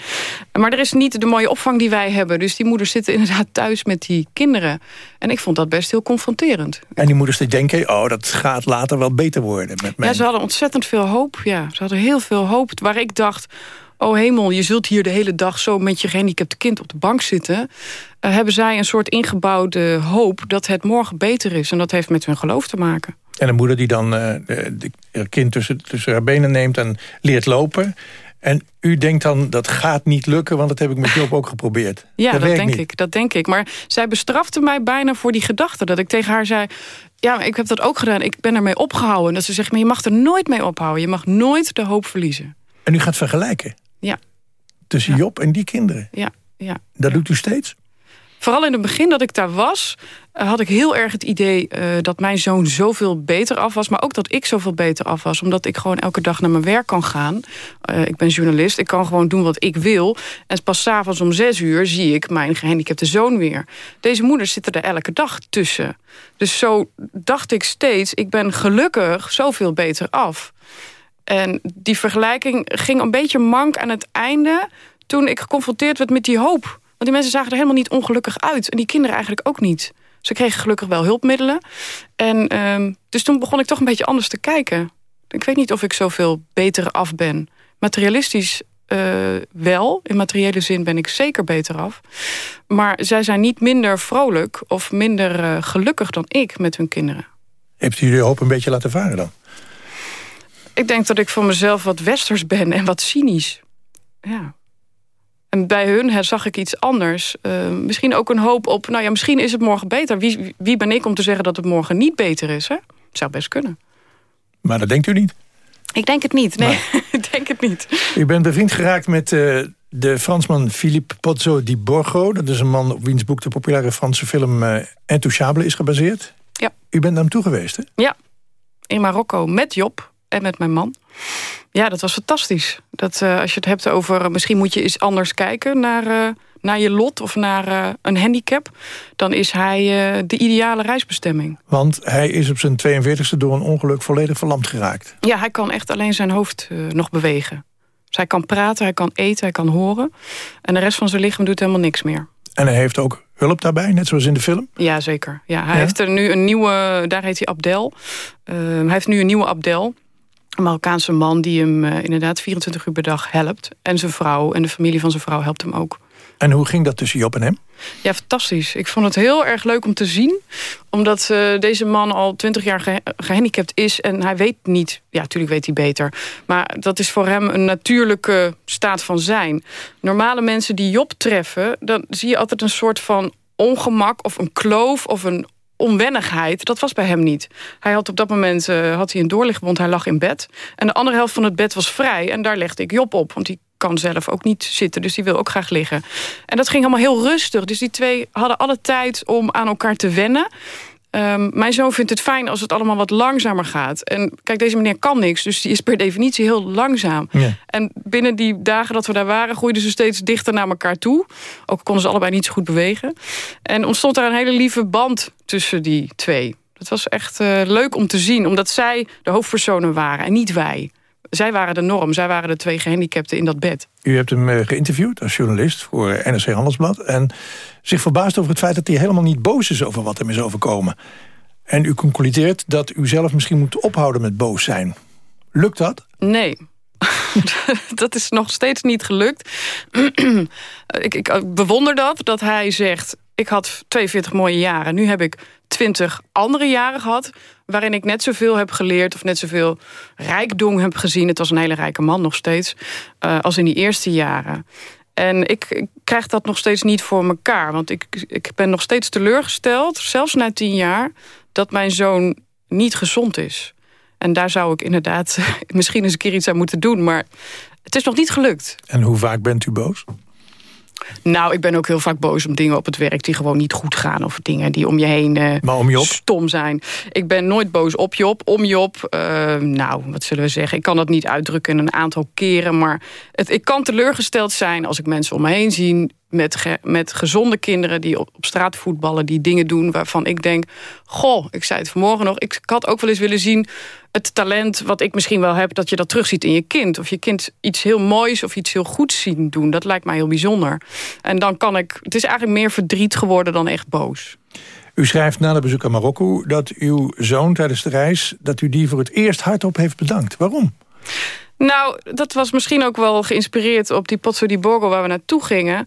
Speaker 17: Maar er is niet de mooie opvang die wij hebben. Dus die moeders zitten inderdaad thuis met die kinderen. En ik vond dat best heel confronterend.
Speaker 2: En die moeders die denken, oh, dat gaat later wel beter worden met mij.
Speaker 17: Ja, ze hadden ontzettend veel hoop. Ja, ze hadden heel veel hoop. Waar ik dacht, oh hemel, je zult hier de hele dag zo met je gehandicapte kind op de bank zitten. Uh, hebben zij een soort ingebouwde hoop dat het morgen beter is. En dat heeft met hun geloof te maken.
Speaker 2: En een moeder die dan uh, de, de kind tussen, tussen haar benen neemt en leert lopen. En u denkt dan, dat gaat niet lukken, want dat heb ik met Job ook geprobeerd.
Speaker 17: Ja, dat, denk
Speaker 2: niet.
Speaker 17: ik, dat denk ik. Maar zij bestrafte mij bijna voor die gedachte. Dat ik tegen haar zei, ja, ik heb dat ook gedaan. Ik ben ermee opgehouden. Dat ze zegt, maar je mag er nooit mee ophouden. Je mag nooit de hoop verliezen.
Speaker 2: En u gaat vergelijken
Speaker 17: Ja,
Speaker 2: tussen Job en die kinderen.
Speaker 17: ja, ja.
Speaker 2: Dat doet u steeds?
Speaker 17: Vooral in het begin dat ik daar was, eh, had ik heel erg het idee eh, dat mijn zoon zoveel beter af was. Maar ook dat ik zoveel beter af was. Omdat ik gewoon elke dag naar mijn werk kan gaan. Eh, ik ben journalist, ik kan gewoon doen wat ik wil. En pas 's avonds om zes uur zie ik mijn gehandicapte zoon weer. Deze moeders zitten er elke dag tussen. Dus zo dacht ik steeds, ik ben gelukkig zoveel beter af. En die vergelijking ging een beetje mank aan het einde... toen ik geconfronteerd werd met die hoop. Want die mensen zagen er helemaal niet ongelukkig uit. En die kinderen eigenlijk ook niet. Ze kregen gelukkig wel hulpmiddelen. En ehm, dus toen begon ik toch een beetje anders te kijken. Ik weet niet of ik zoveel beter af ben. Materialistisch eh, wel. In materiële zin ben ik zeker beter af. Maar zij zijn niet minder vrolijk of minder eh, gelukkig dan ik met hun kinderen.
Speaker 2: Heeft u de hoop een beetje laten varen dan?
Speaker 17: Ik denk dat ik van mezelf wat westers ben en wat cynisch. Ja. En bij hun hè, zag ik iets anders. Eh, misschien ook een hoop op, nou ja, misschien is het morgen beter. Wie, wie ben ik om te zeggen dat het morgen niet beter is? Hè? Zou best kunnen.
Speaker 2: Maar dat denkt u niet.
Speaker 17: Ik denk het niet, nee. ik denk het niet.
Speaker 2: U bent bevriend geraakt met eh, de Fransman Philippe Pozzo di Borgo. Dat is een man op wiens boek de populaire Franse film uh, Intouchable is gebaseerd.
Speaker 17: Ja.
Speaker 2: U bent naar hem toe geweest, hè?
Speaker 17: Ja, in Marokko met Job en met mijn man. Ja, dat was fantastisch. Dat, uh, als je het hebt over... Uh, misschien moet je eens anders kijken naar, uh, naar je lot... of naar een handicap. Dan is hij de ideale reisbestemming.
Speaker 2: Want hij is op zijn 42e door een ongeluk volledig verlamd geraakt.
Speaker 17: Ja, hij kan echt alleen zijn hoofd nog bewegen. Dus hij kan praten, hij kan eten, hij kan horen. En de rest van zijn lichaam doet helemaal niks meer.
Speaker 2: En hij heeft ook hulp daarbij, net zoals in de film?
Speaker 17: Ja, zeker. Ja, hij ja? heeft er nu een nieuwe... Daar heet hij Abdel. hij heeft nu een nieuwe Abdel... Een Marokkaanse man die hem uh, inderdaad 24 uur per dag helpt. En zijn vrouw en de familie van zijn vrouw helpt hem ook.
Speaker 2: En hoe ging dat tussen Job en hem?
Speaker 17: Ja, fantastisch. Ik vond het heel erg leuk om te zien. Omdat uh, deze man al 20 jaar ge gehandicapt is. En hij weet niet... Ja, natuurlijk weet hij beter. Maar dat is voor hem een natuurlijke staat van zijn. Normale mensen die Job treffen... dan zie je altijd een soort van ongemak of een kloof of een onwennigheid, dat was bij hem niet. Hij had op dat moment uh, had hij een hij lag in bed. En de andere helft van het bed was vrij en daar legde ik Job op. Want die kan zelf ook niet zitten, dus die wil ook graag liggen. En dat ging allemaal heel rustig. Dus die twee hadden alle tijd om aan elkaar te wennen. Um, mijn zoon vindt het fijn als het allemaal wat langzamer gaat. En kijk, deze meneer kan niks, dus die is per definitie heel langzaam.
Speaker 2: Ja.
Speaker 17: En binnen die dagen dat we daar waren, groeiden ze steeds dichter naar elkaar toe. Ook konden ze allebei niet zo goed bewegen. En ontstond daar een hele lieve band tussen die twee. Dat was echt uh, leuk om te zien, omdat zij de hoofdpersonen waren en niet wij. Zij waren de norm, zij waren de twee gehandicapten in dat bed.
Speaker 2: U hebt hem uh, geïnterviewd als journalist voor NRC Handelsblad... en zich verbaasd over het feit dat hij helemaal niet boos is... over wat hem is overkomen. En u concludeert dat u zelf misschien moet ophouden met boos zijn. Lukt dat?
Speaker 17: Nee. dat is nog steeds niet gelukt. ik, ik bewonder dat, dat hij zegt... ik had 42 mooie jaren, nu heb ik 20 andere jaren gehad... waarin ik net zoveel heb geleerd of net zoveel rijkdom heb gezien. Het was een hele rijke man nog steeds, uh, als in die eerste jaren. En ik, ik, krijg dat nog steeds niet voor mekaar. Want ik, ik ben nog steeds teleurgesteld, zelfs na tien jaar... dat mijn zoon niet gezond is. En daar zou ik inderdaad misschien eens een keer iets aan moeten doen. Maar het is nog niet gelukt.
Speaker 2: En hoe vaak bent u boos?
Speaker 17: Nou, ik ben ook heel vaak boos om dingen op het werk die gewoon niet goed gaan. Of dingen die om je heen uh,
Speaker 2: maar om Job?
Speaker 17: stom zijn. Ik ben nooit boos op Job, om Job. Uh, nou, wat zullen we zeggen? Ik kan dat niet uitdrukken in een aantal keren. Maar het, ik kan teleurgesteld zijn als ik mensen om me heen zie... Met, ge, met gezonde kinderen die op, op straat voetballen... die dingen doen waarvan ik denk... goh, ik zei het vanmorgen nog... ik had ook wel eens willen zien het talent wat ik misschien wel heb... dat je dat terugziet in je kind. Of je kind iets heel moois of iets heel goeds zien doen. Dat lijkt mij heel bijzonder. En dan kan ik... Het is eigenlijk meer verdriet geworden dan echt boos.
Speaker 2: U schrijft na de bezoek aan Marokko dat uw zoon tijdens de reis... dat u die voor het eerst hardop heeft bedankt. Waarom?
Speaker 17: Nou, dat was misschien ook wel geïnspireerd op die Pozzo di Borgo waar we naartoe gingen.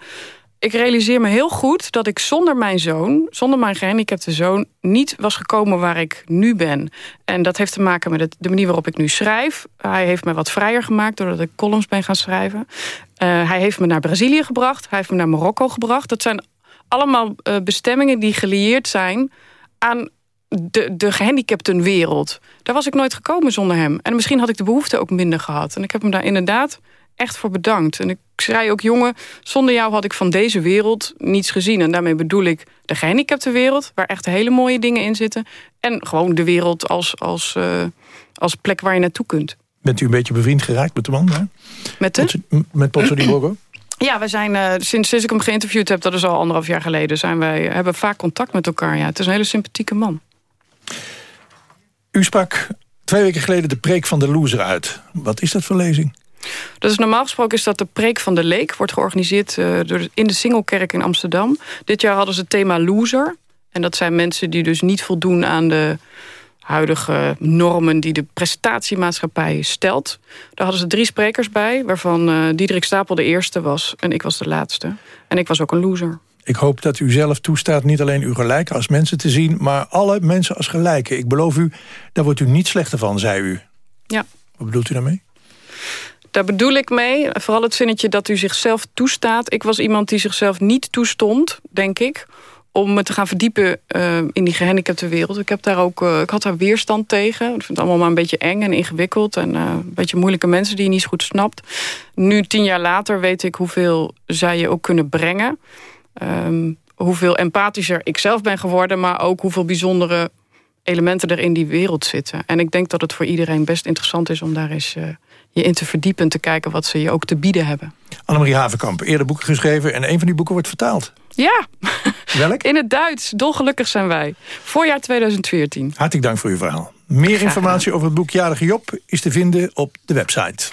Speaker 17: Ik realiseer me heel goed dat ik zonder mijn zoon, zonder mijn gehandicapte zoon, niet was gekomen waar ik nu ben. En dat heeft te maken met de manier waarop ik nu schrijf. Hij heeft me wat vrijer gemaakt doordat ik columns ben gaan schrijven. Uh, hij heeft me naar Brazilië gebracht. Hij heeft me naar Marokko gebracht. Dat zijn allemaal uh, bestemmingen die gelieerd zijn aan de, de gehandicaptenwereld. Daar was ik nooit gekomen zonder hem. En misschien had ik de behoefte ook minder gehad. En ik heb hem daar inderdaad echt voor bedankt. En ik schrijf ook, jongen, zonder jou had ik van deze wereld niets gezien. En daarmee bedoel ik de gehandicapte wereld... waar echt hele mooie dingen in zitten. En gewoon de wereld als, als, uh, als plek waar je naartoe kunt.
Speaker 2: Bent u een beetje bevriend geraakt met de man? Hè?
Speaker 17: Met de?
Speaker 2: Met Potso di Borgo?
Speaker 17: Ja, we zijn uh, sinds, sinds ik hem geïnterviewd heb... dat is al anderhalf jaar geleden... Zijn wij, hebben vaak contact met elkaar. Ja. Het is een hele sympathieke man.
Speaker 2: U sprak twee weken geleden de preek van de loser uit. Wat is dat voor lezing?
Speaker 17: Dat is normaal gesproken is dat de preek van de leek. Wordt georganiseerd uh, door, in de Singelkerk in Amsterdam. Dit jaar hadden ze het thema loser. En dat zijn mensen die dus niet voldoen aan de huidige normen... die de prestatiemaatschappij stelt. Daar hadden ze drie sprekers bij... waarvan uh, Diederik Stapel de eerste was en ik was de laatste. En ik was ook een loser.
Speaker 2: Ik hoop dat u zelf toestaat niet alleen uw gelijken als mensen te zien... maar alle mensen als gelijken. Ik beloof u, daar wordt u niet slechter van, zei u.
Speaker 17: Ja.
Speaker 2: Wat bedoelt u daarmee?
Speaker 17: Daar bedoel ik mee, vooral het zinnetje dat u zichzelf toestaat. Ik was iemand die zichzelf niet toestond, denk ik om me te gaan verdiepen uh, in die gehandicapte wereld. Ik, heb daar ook, uh, ik had daar weerstand tegen. Ik vind het allemaal maar een beetje eng en ingewikkeld. En uh, een beetje moeilijke mensen die je niet zo goed snapt. Nu, tien jaar later, weet ik hoeveel zij je ook kunnen brengen. Um, hoeveel empathischer ik zelf ben geworden... maar ook hoeveel bijzondere elementen er in die wereld zitten. En ik denk dat het voor iedereen best interessant is... om daar eens je in te verdiepen en te kijken wat ze je ook te bieden hebben.
Speaker 2: Annemarie Havenkamp, eerder boeken geschreven... en een van die boeken wordt vertaald.
Speaker 17: Ja.
Speaker 2: Welk?
Speaker 17: In het Duits. Dolgelukkig zijn wij. Voorjaar 2014.
Speaker 2: Hartelijk dank voor uw verhaal. Meer informatie over het boek Jarige Job is te vinden op de website.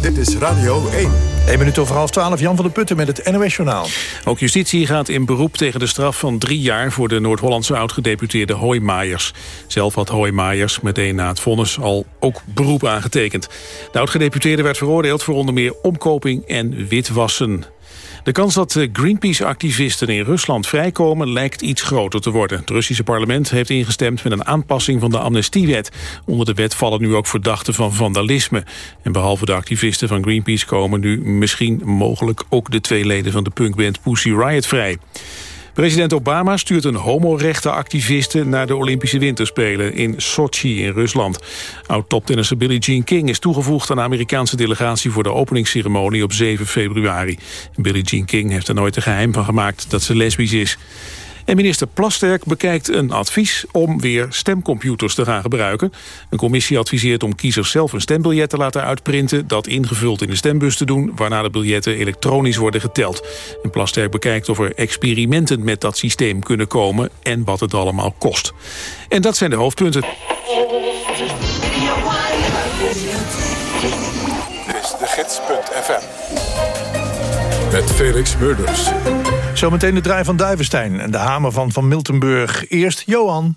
Speaker 1: Dit is Radio 1.
Speaker 2: 1 minuut over half 12, Jan van der Putten met het NOS-journaal.
Speaker 3: Ook justitie gaat in beroep tegen de straf van drie jaar... voor de Noord-Hollandse oud-gedeputeerde Hoijmaijers. Zelf had Hoijmaijers meteen na het vonnis al ook beroep aangetekend. De oud-gedeputeerde werd veroordeeld voor onder meer omkoping en witwassen. De kans dat Greenpeace-activisten in Rusland vrijkomen lijkt iets groter te worden. Het Russische parlement heeft ingestemd met een aanpassing van de amnestiewet. Onder de wet vallen nu ook verdachten van vandalisme. En behalve de activisten van Greenpeace komen nu misschien mogelijk ook de twee leden van de punkband Pussy Riot vrij. President Obama stuurt een homorechtenactiviste naar de Olympische Winterspelen in Sochi in Rusland. Oud-toptennisser Billie Jean King is toegevoegd aan de Amerikaanse delegatie voor de openingsceremonie op 7 februari. Billie Jean King heeft er nooit een geheim van gemaakt dat ze lesbisch is. En minister Plasterk bekijkt een advies om weer stemcomputers te gaan gebruiken. Een commissie adviseert om kiezers zelf een stembiljet te laten uitprinten... dat ingevuld in de stembus te doen, waarna de biljetten elektronisch worden geteld. En Plasterk bekijkt of er experimenten met dat systeem kunnen komen... en wat het allemaal kost. En dat zijn de hoofdpunten.
Speaker 1: Dit is de gids.fm. Met Felix Murders.
Speaker 2: Zometeen de draai van Duivenstein en de hamer van Van Miltenburg. Eerst Johan.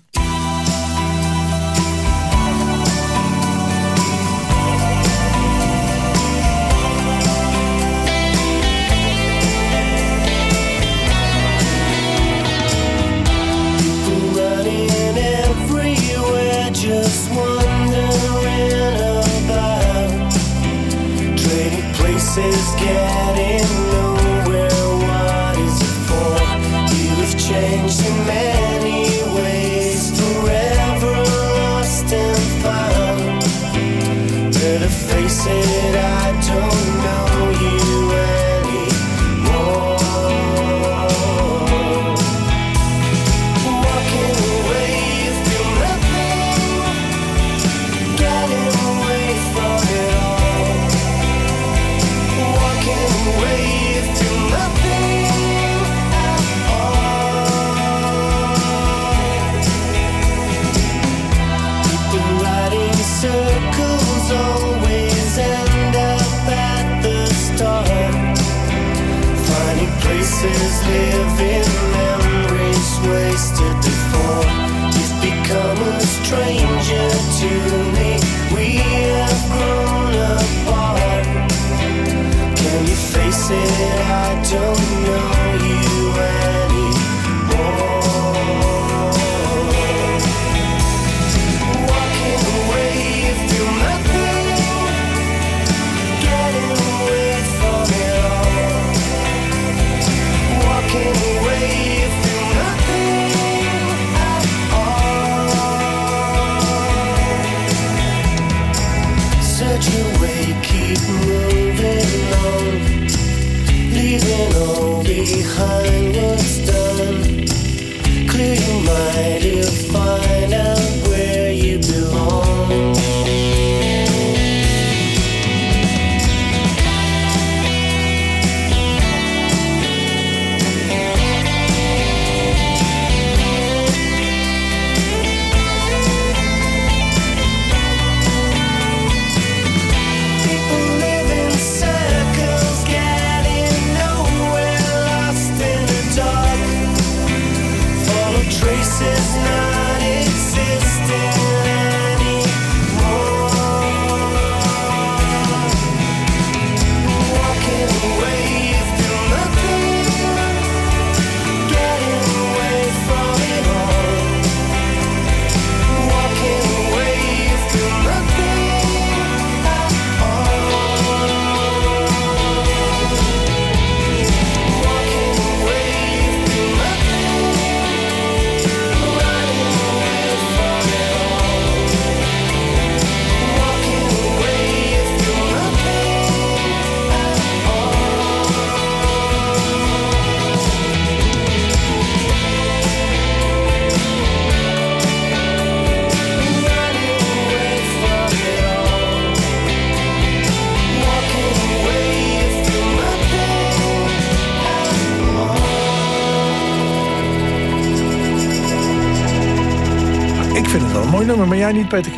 Speaker 2: Jij niet, Peter K?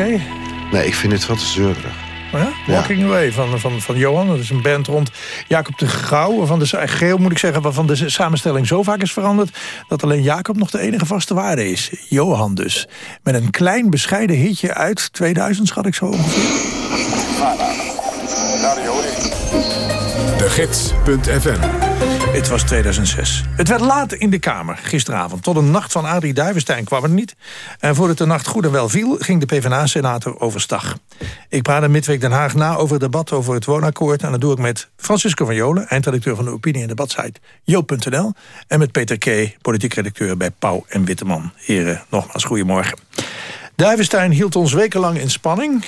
Speaker 18: Nee, ik vind het wat te zeurig.
Speaker 2: Oh ja? Walking Away van, van, van Johan. Dat is een band rond Jacob de Grauw. Waarvan de, geel moet ik zeggen, waarvan de samenstelling zo vaak is veranderd... dat alleen Jacob nog de enige vaste waarde is. Johan dus. Met een klein bescheiden hitje uit 2000, schat ik zo ongeveer.
Speaker 1: De Gids.fm
Speaker 2: Het was 2006. Het werd laat in de Kamer gisteravond. Tot een nacht van Adrie Duivenstein kwam er niet. En voordat de nacht goed en wel viel, ging de PvdA-senator overstag. Ik praatte midweek Den Haag na over het debat over het woonakkoord. En dat doe ik met Francisco van Jolen, eindredacteur van de opinie- en debatsite joop.nl. En met Peter K., politiek redacteur bij Pauw en Witteman. Heren, nogmaals goedemorgen. Duivenstein hield ons wekenlang in spanning...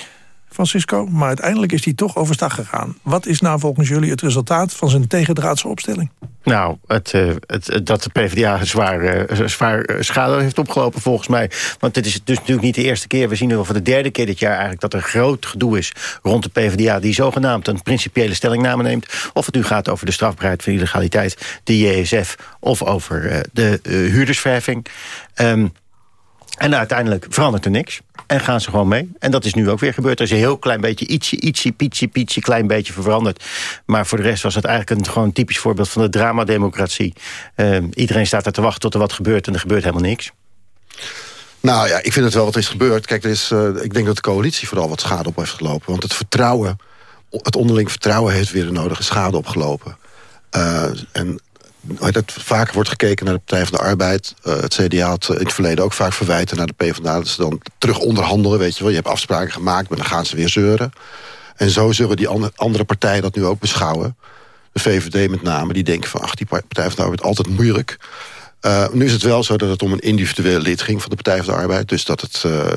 Speaker 2: Francisco, maar uiteindelijk is hij toch overstag gegaan. Wat is nou volgens jullie het resultaat van zijn tegendraadse opstelling?
Speaker 19: Nou, het, eh, het, dat de PvdA zwaar, eh, zwaar eh, schade heeft opgelopen volgens mij. Want dit is dus natuurlijk niet de eerste keer. We zien nu voor de derde keer dit jaar eigenlijk... dat er groot gedoe is rond de PvdA... die zogenaamd een principiële stellingname neemt. Of het nu gaat over de strafbaarheid van illegaliteit, de JSF... of over de huurdersverheffing. Ehm, en uiteindelijk verandert er niks. En gaan ze gewoon mee. En dat is nu ook weer gebeurd. Er is een heel klein beetje ietsje, ietsje, pietje, pietje, klein beetje veranderd. Maar voor de rest was het eigenlijk een gewoon typisch voorbeeld van de dramademocratie. Ehm, iedereen staat er te wachten tot er wat gebeurt en er gebeurt helemaal niks.
Speaker 18: Nou ja, ik vind het wel wat is gebeurd. Kijk, er is, eh, ik denk dat de coalitie vooral wat schade op heeft gelopen. Want het vertrouwen, het onderling vertrouwen heeft weer de nodige schade opgelopen. Eh, en het, vaker wordt gekeken naar de Partij van de Arbeid. Eh, het CDA had in het verleden ook vaak verwijten naar de PvdA... dat ze dan terug onderhandelen, weet je wel. Je hebt afspraken gemaakt, maar dan gaan ze weer zeuren. En zo zullen die andere partijen dat nu ook beschouwen. De VVD met name, die denken van... ach, die Partij van de Arbeid altijd moeilijk. Eh, nu is het wel zo dat het om een individueel lid ging van de Partij van de Arbeid. Dus dat het, eh,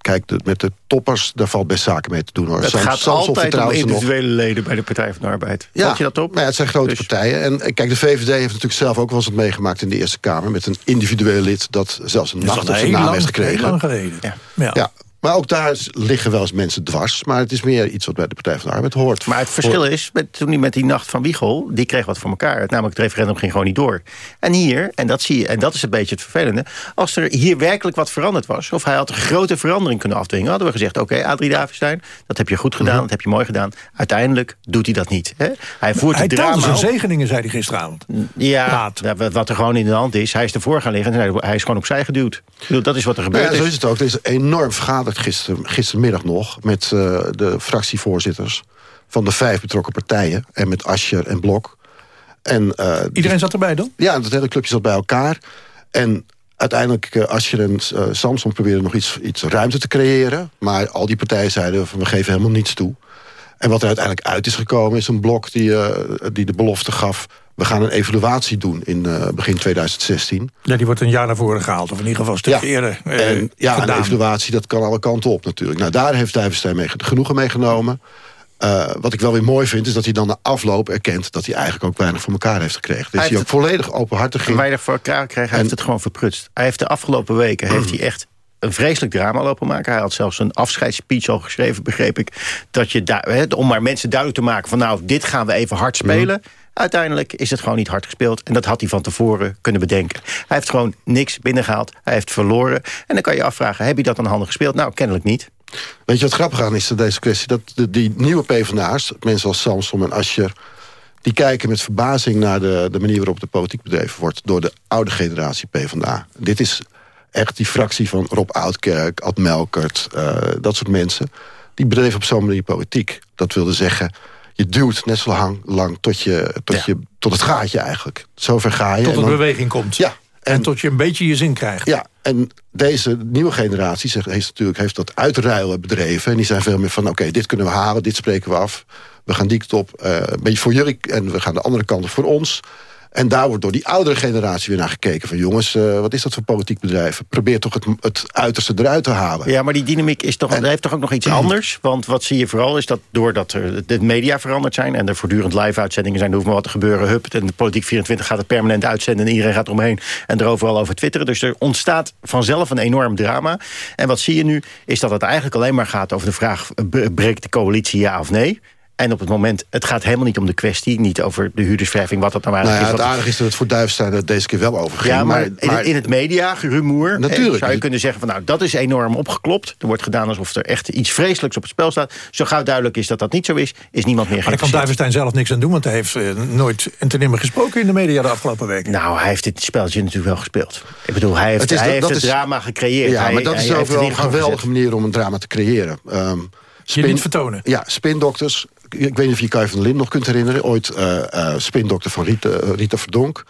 Speaker 18: kijk, de- met de toppers, daar valt best zaken mee te doen. Hoor.
Speaker 19: Het
Speaker 18: Sam-
Speaker 19: gaat altijd om
Speaker 18: nog.
Speaker 19: individuele leden bij de Partij van de Arbeid.
Speaker 18: Ja,
Speaker 19: Valt je dat op?
Speaker 18: Maar ja, het zijn grote partijen. En eh, kijk, de VVD heeft natuurlijk zelf ook wel eens wat meegemaakt in de Eerste Kamer... met een individueel lid dat zelfs een nacht op zijn naam
Speaker 2: lang-
Speaker 18: heeft gekregen.
Speaker 2: heel lang geleden.
Speaker 18: Ja.
Speaker 2: Ja.
Speaker 18: Maar ook daar liggen wel eens mensen dwars. Maar het is meer iets wat bij de Partij van de Arbeid hoort.
Speaker 19: Maar het verschil is, met, toen hij met die nacht van Wiegel... die kreeg wat voor elkaar. Namelijk het referendum ging gewoon niet door. En hier, en dat zie je, en dat is een beetje het vervelende... als er hier werkelijk wat veranderd was... of hij had een grote verandering kunnen afdwingen... hadden we gezegd, oké, Adrie Davidstein... dat heb je goed gedaan, dat heb je mooi gedaan. Uiteindelijk doet hij dat niet. Hè? Hij voert
Speaker 2: Hij
Speaker 19: het drama
Speaker 2: zijn
Speaker 19: op.
Speaker 2: zegeningen, zei hij gisteravond.
Speaker 19: Ja, ja, wat- er gewoon in de hand is. Hij is ervoor gaan liggen en hij- is gewoon opzij geduwd. Dat is wat er
Speaker 18: Nou
Speaker 19: gebeurd
Speaker 18: ja, zo
Speaker 19: is.
Speaker 18: is het ook. Er is enorm vergaderd gister, gistermiddag nog... met eh, de fractievoorzitters van de vijf betrokken partijen... en met Ascher en Blok. En, eh,
Speaker 2: Iedereen zat erbij dan?
Speaker 18: Ja, dat hele clubje zat bij elkaar. En uiteindelijk, eh, Ascher en Samson probeerden nog iets, iets ruimte te creëren. Maar al die partijen zeiden van we geven helemaal niets toe. En wat er uiteindelijk uit is gekomen is een blok die, die de belofte gaf... we gaan een evaluatie doen in eh, begin 2016.
Speaker 2: Ja, die wordt een jaar naar voren gehaald. Of in ieder geval een stuk eerder eh,
Speaker 18: en, ja,
Speaker 2: gedaan.
Speaker 18: een evaluatie, dat kan alle kanten op natuurlijk. Nou, daar heeft Duivenstein mee, genoegen mee genomen. Eh, wat ik wel weer mooi vind, is dat hij dan na afloop erkent... dat hij eigenlijk ook weinig voor elkaar heeft gekregen. Dus hij ook volledig openhartig
Speaker 19: En
Speaker 18: ging.
Speaker 19: weinig voor elkaar kreeg, hij heeft het gewoon verprutst. Hij heeft de afgelopen weken heeft hij echt een vreselijk drama lopen maken. Hij had zelfs een afscheidsspeech al geschreven, begreep ik. Dat je daar, hè, om maar mensen duidelijk te maken van... nou, dit gaan we even hard spelen. Uiteindelijk is het gewoon niet hard gespeeld. En dat had hij van tevoren kunnen bedenken. Hij heeft gewoon niks binnengehaald. Hij heeft verloren. En dan kan je afvragen, heb je dat dan handig gespeeld? Nou, kennelijk niet.
Speaker 18: Weet je wat grappig aan is, deze kwestie? Dat die nieuwe PvdA's, mensen als Samson en Ascher... die kijken met verbazing naar de, de manier waarop de politiek bedreven wordt... door de oude generatie PvdA. Dit is echt die fractie van Rob Oudkerk, Ad Melkert... eh, dat soort mensen, die bedreven op zo'n manier politiek. Dat wilde zeggen, je duwt net zo lang, lang tot, je, tot, je, tot het gaatje eigenlijk. Zover ga je.
Speaker 2: Tot er
Speaker 18: dan-
Speaker 2: beweging komt.
Speaker 18: Ja.
Speaker 2: En, tot je een beetje je zin krijgt.
Speaker 18: Ja, en deze nieuwe generatie zegt, heeft, natuurlijk, heeft dat uitruilen bedreven. En die zijn veel meer van, oké, dit kunnen we halen, dit spreken we af. We gaan die kant op, eh, een beetje voor jullie... en we gaan de andere kant op voor ons. En daar wordt door die oudere generatie weer naar gekeken. Van jongens, eh, wat is dat voor politiek bedrijf? Probeer toch het, het uiterste eruit te halen.
Speaker 19: Ja, maar die dynamiek is toch, heeft toch ook nog iets anders? Want wat zie je vooral is dat doordat er de media veranderd zijn... en er voortdurend live-uitzendingen zijn, er hoeft maar wat te gebeuren. Hup, en de Politiek 24 gaat het permanent uitzenden... en iedereen gaat eromheen en er overal over twitteren. Dus er ontstaat vanzelf een enorm drama. En wat zie je nu, is dat het eigenlijk alleen maar gaat over de vraag... b- breekt de coalitie ja of nee? En op het moment, het gaat helemaal niet om de kwestie... niet over de huurdersverheffing, wat dat nou
Speaker 18: Nou
Speaker 19: eigenlijk
Speaker 18: ja,
Speaker 19: is.
Speaker 18: het
Speaker 19: wat-
Speaker 18: aardige is dat het voor Duivestein er deze keer wel over ging.
Speaker 19: ja, maar, in, het- in het media-rumoer
Speaker 18: Natuurlijk.
Speaker 19: zou je kunnen zeggen... van nou, dat is enorm opgeklopt. Er wordt gedaan alsof er echt iets vreselijks op het spel staat. Zo gauw duidelijk is dat dat niet zo is, is niemand meer
Speaker 2: Maar daar kan. Duivenstein zelf niks aan doen... want hij heeft eh, nooit en ten nimmer gesproken in de media de afgelopen weken.
Speaker 19: Nou, hij heeft dit spelletje natuurlijk wel gespeeld. Ik bedoel, hij heeft
Speaker 18: Het is
Speaker 19: hij
Speaker 18: dat-
Speaker 19: heeft
Speaker 18: dat
Speaker 19: het
Speaker 18: is-
Speaker 19: drama gecreëerd.
Speaker 18: Ja,
Speaker 19: Hij-
Speaker 18: maar dat
Speaker 19: hij
Speaker 18: is
Speaker 19: het
Speaker 18: een geweldige
Speaker 19: gezet.
Speaker 18: manier om een drama te creëren. Ehm, spin-
Speaker 2: niet vertonen.
Speaker 18: Ja, spindokters. Ik weet niet of je Kai van der Lind nog kunt herinneren. Ooit eh eh, spindokter van Rita, Rita Verdonk.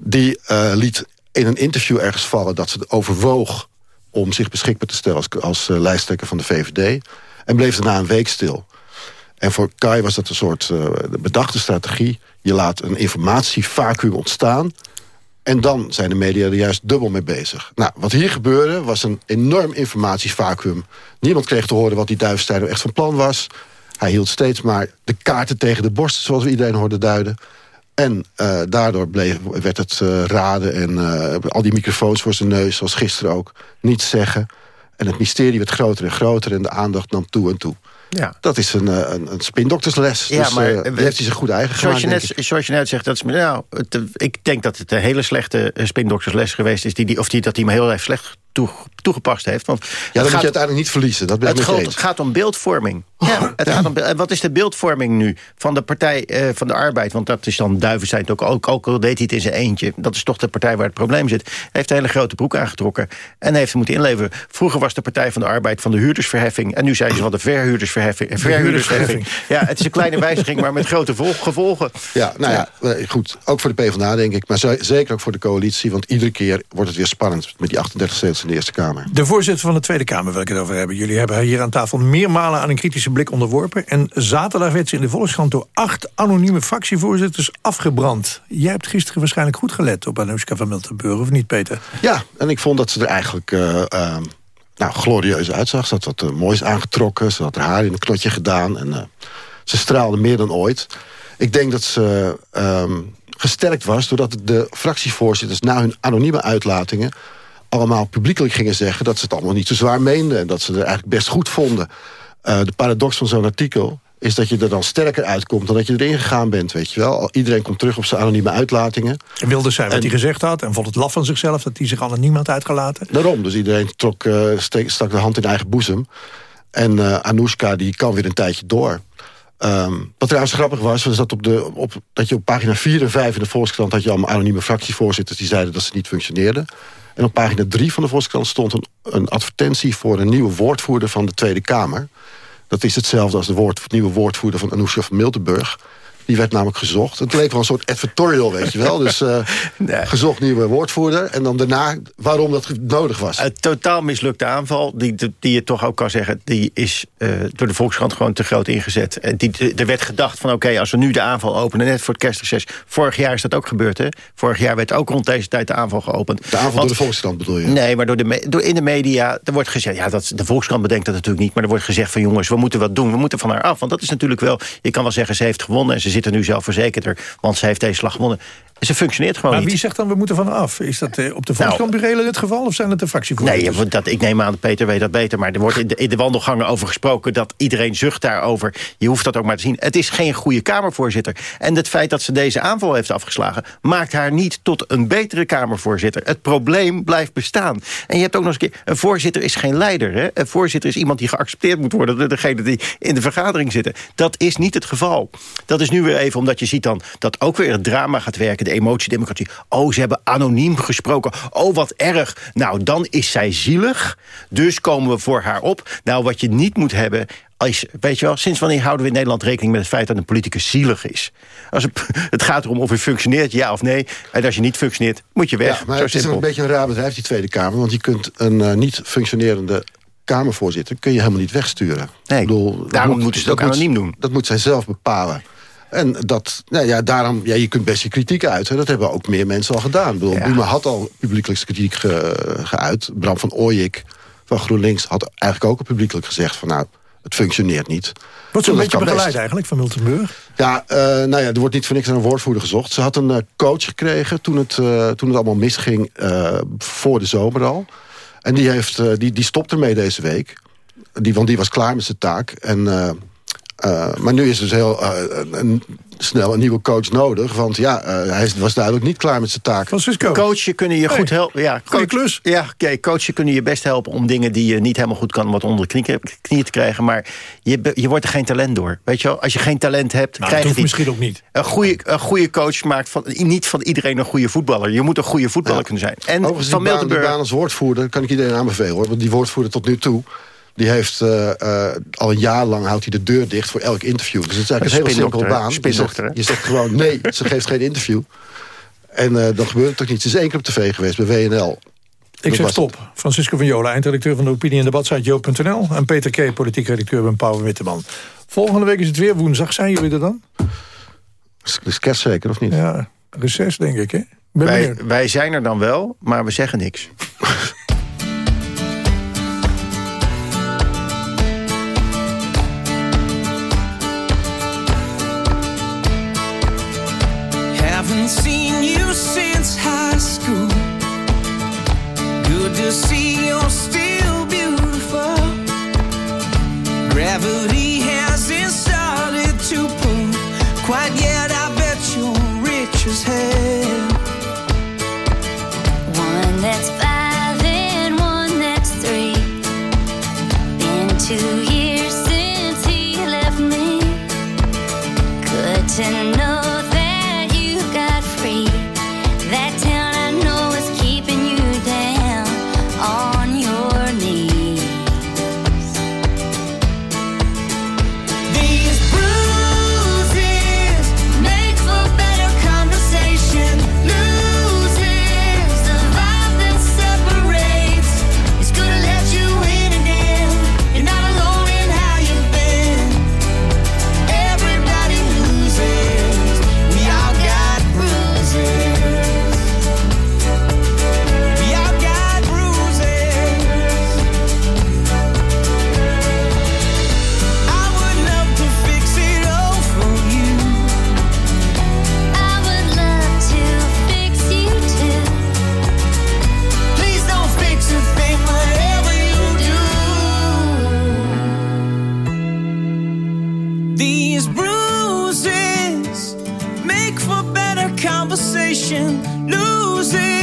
Speaker 18: Die eh, liet in een interview ergens vallen dat ze overwoog... om zich beschikbaar te stellen als, als eh, lijsttrekker van de VVD. En bleef daarna een week stil. En voor Kai was dat een soort eh, bedachte strategie. Je laat een informatievacuüm ontstaan... En dan zijn de media er juist dubbel mee bezig. Nou, wat hier gebeurde was een enorm informatievacuüm. Niemand kreeg te horen wat die Duivestein nou echt van plan was. Hij hield steeds maar de kaarten tegen de borst, zoals we iedereen hoorde duiden. En eh, daardoor bleef, werd het eh, raden en eh, al die microfoons voor zijn neus, zoals gisteren ook, niets zeggen. En het mysterie werd groter en groter en de aandacht nam toe en toe.
Speaker 19: Ja.
Speaker 18: Dat is een, eh, een, een spindoktersles.
Speaker 19: Ja,
Speaker 18: dus,
Speaker 19: maar,
Speaker 18: die heeft hij zich goed eigen
Speaker 19: Zoals
Speaker 18: gemaakt,
Speaker 19: je,
Speaker 18: denk ik.
Speaker 19: net, zoals je net zegt, dat is, nou, het, ik denk dat het een hele slechte spindoktersles geweest is. Die, die, of die, dat hij me heel erg slecht toegepast heeft. Want
Speaker 18: Ja, dat moet je uiteindelijk niet verliezen. Dat ben ik
Speaker 19: het, gaat, het gaat om beeldvorming. Ja, het gaat om, en wat is de beeldvorming nu van de Partij eh, van de Arbeid? Want dat is dan Duivenstein ook, ook, ook al deed hij het in zijn eentje. Dat is toch de partij waar het probleem zit. Hij heeft een hele grote broek aangetrokken en heeft hem moeten inleveren. Vroeger was de Partij van de Arbeid van de huurdersverheffing. En nu zijn ze van de verhuurdersverheffing. verhuurdersverheffing. Ja, het is een kleine wijziging, maar met grote vol- gevolgen.
Speaker 18: Ja, nou ja, eh, goed. Ook voor de PvdA, denk ik. Maar zeker ook voor de coalitie. Want iedere keer wordt het weer spannend... met die 38 zetels in de Eerste Kamer.
Speaker 2: De voorzitter van de Tweede Kamer wil ik het over hebben. Jullie hebben hier aan tafel meermalen aan een kritische blik onderworpen. En zaterdag werd ze in de Volkskrant door acht anonieme fractievoorzitters afgebrand. Jij hebt gisteren waarschijnlijk goed gelet op Anoushka van Miltenburg, of niet, Peter?
Speaker 18: Ja, en ik vond dat ze er eigenlijk eh, eh, nou, glorieus uitzag. Ze had wat eh, moois aangetrokken. Ze had haar haar in een knotje gedaan. En ze straalde meer dan ooit. Ik denk dat ze ehm, gesterkt was... doordat de fractievoorzitters na hun anonieme uitlatingen... allemaal publiekelijk gingen zeggen dat ze het allemaal niet zo zwaar meenden... en dat ze er eigenlijk best goed vonden. Eh, de paradox van zo'n artikel is dat je er dan sterker uitkomt... dan dat je erin gegaan bent, weet je wel. Iedereen komt terug op zijn anonieme uitlatingen.
Speaker 2: En wilde zij wat
Speaker 18: En-
Speaker 2: hij gezegd had en vond het laf van zichzelf... dat hij zich anoniem had uitgelaten.
Speaker 18: Daarom, dus iedereen trok, eh, steek- stak de hand in eigen boezem. En eh Anoushka die kan weer een tijdje door. Ehm, wat trouwens grappig was, was dat, op de, op, dat je op pagina 4 en 5 in de Volkskrant... had je allemaal anonieme fractievoorzitters die zeiden dat ze niet functioneerden. En op pagina 3 van de Volkskrant stond een, een advertentie... voor een nieuwe woordvoerder van de Tweede Kamer. Dat is hetzelfde als de woord, nieuwe woordvoerder van Anoushka van Miltenburg. Die werd namelijk gezocht. Het leek wel een soort advertorial, weet je wel. Dus eh, gezocht nieuwe woordvoerder. En dan daarna waarom dat nodig was.
Speaker 19: Een totaal mislukte aanval, die, die, je toch ook kan zeggen... die is eh, door de Volkskrant gewoon te groot ingezet. En die, er werd gedacht van oké, als we nu de aanval openen... net voor het kerstreces. Vorig jaar is dat ook gebeurd, hè? Vorig jaar werd ook rond deze tijd de aanval geopend.
Speaker 18: De aanval door de Volkskrant bedoel je?
Speaker 19: Nee, maar door de, door in de media, er wordt gezegd... ja, dat, de Volkskrant bedenkt dat natuurlijk niet... maar er wordt gezegd van jongens, we moeten wat doen. We moeten van haar af, want dat is natuurlijk wel... je kan wel zeggen, ze heeft gewonnen en ze zit er nu zelfverzekerder... want ze heeft deze slag gewonnen. Ze functioneert gewoon
Speaker 2: Maar
Speaker 19: niet.
Speaker 2: wie zegt dan we moeten van af? Is dat eh, op de Volkskrant Burelen het geval of zijn het de fractievoorzitters?
Speaker 19: Nee, dat, ik neem aan Peter weet dat beter. Maar er wordt in de, in de wandelgangen over gesproken... dat iedereen zucht daarover. Je hoeft dat ook maar te zien. Het is geen goede Kamervoorzitter. En het feit dat ze deze aanval heeft afgeslagen... maakt haar niet tot een betere Kamervoorzitter. Het probleem blijft bestaan. En je hebt ook nog eens een keer... een voorzitter is geen leider. Hè? Een voorzitter is iemand die geaccepteerd moet worden... door degene die in de vergadering zitten. Dat is niet het geval. Dat is nu weer even omdat je ziet dan... dat ook weer het drama gaat werken, de emotiedemocratie. Oh, ze hebben anoniem gesproken. Oh, wat erg. Nou, dan is zij zielig. Dus komen we voor haar op. Nou, wat je niet moet hebben... Is, weet je wel, sinds wanneer houden we in Nederland rekening met het feit dat een politicus zielig is? Als het, het gaat erom of je functioneert, ja of nee. En als je niet functioneert, moet je weg.
Speaker 18: Ja, maar
Speaker 19: Zo
Speaker 18: het is een beetje een raar bedrijf, die Tweede Kamer. Want je kunt een eh, niet functionerende Kamervoorzitter... kun je helemaal niet wegsturen.
Speaker 19: Nee,
Speaker 18: Ik bedoel,
Speaker 19: daarom
Speaker 18: moet-
Speaker 19: moeten ze het ook
Speaker 18: moet-
Speaker 19: anoniem doen.
Speaker 18: Dat moet zij zelf bepalen. En dat, nou ja, daarom, ja, je kunt best je kritiek uiten. Dat hebben ook meer mensen al gedaan. Ik bedoel, Buma had al publiekelijk kritiek ge- geuit. Bram van Ooyik van GroenLinks had eigenlijk ook publiekelijk gezegd... van nou, het functioneert niet.
Speaker 2: Wordt zo'n
Speaker 18: Dat
Speaker 2: beetje
Speaker 18: kan best.
Speaker 2: begeleid eigenlijk van Miltenburg?
Speaker 18: Ja, eh, nou ja, er wordt niet voor niks naar een woordvoerder gezocht. Ze had een eh, coach gekregen toen het, eh, toen het allemaal misging voor de zomer al. En die, heeft, die, die stopt ermee deze week. Die, want die was klaar met zijn taak. En, eh, maar nu is dus heel eh, een, snel een nieuwe coach nodig. Want ja, eh, hij was duidelijk niet klaar met zijn taak.
Speaker 2: Francisco.
Speaker 19: Coachen kunnen je goed helpen. Ja,
Speaker 2: goeie klus.
Speaker 19: Ja, oké, coachen kunnen je best helpen om dingen die je niet helemaal goed kan... wat onder de knie- knieën te krijgen. Maar je, je wordt er geen talent door. Weet je wel, als je geen talent hebt,
Speaker 2: Nou,
Speaker 19: krijg je het
Speaker 2: misschien ook niet.
Speaker 19: Een goede, een goede coach maakt van, niet van iedereen een goede voetballer. Je moet een goede voetballer kunnen zijn. En
Speaker 18: Overigens,
Speaker 19: van
Speaker 18: die baan, die
Speaker 19: Miltenburg...
Speaker 18: baan als woordvoerder kan ik iedereen aanbevelen. Hoor. Want die woordvoerder tot nu toe... die heeft eh, eh, al een jaar lang houdt hij de deur dicht voor elk interview. Dus het is eigenlijk een hele
Speaker 19: hè?
Speaker 18: baan. Je zegt,
Speaker 19: hè?
Speaker 18: je zegt gewoon nee, ze geeft geen interview. En eh, dan gebeurt het toch niet. Ze is één keer op tv geweest bij WNL.
Speaker 2: Ik
Speaker 18: Dat
Speaker 2: zeg stop. Francisco van Jola, eindredacteur van de opinie- en debatsite joop.nl. En Peter K., politiek redacteur bij Pauw Witteman. Volgende week is het weer woensdag. Zijn jullie er dan?
Speaker 18: Het is kerst zeker, of niet?
Speaker 2: Ja, reces denk ik, hè? Ben
Speaker 19: Wij, wij zijn er dan wel, maar we zeggen niks.
Speaker 15: still beautiful. Gravity losing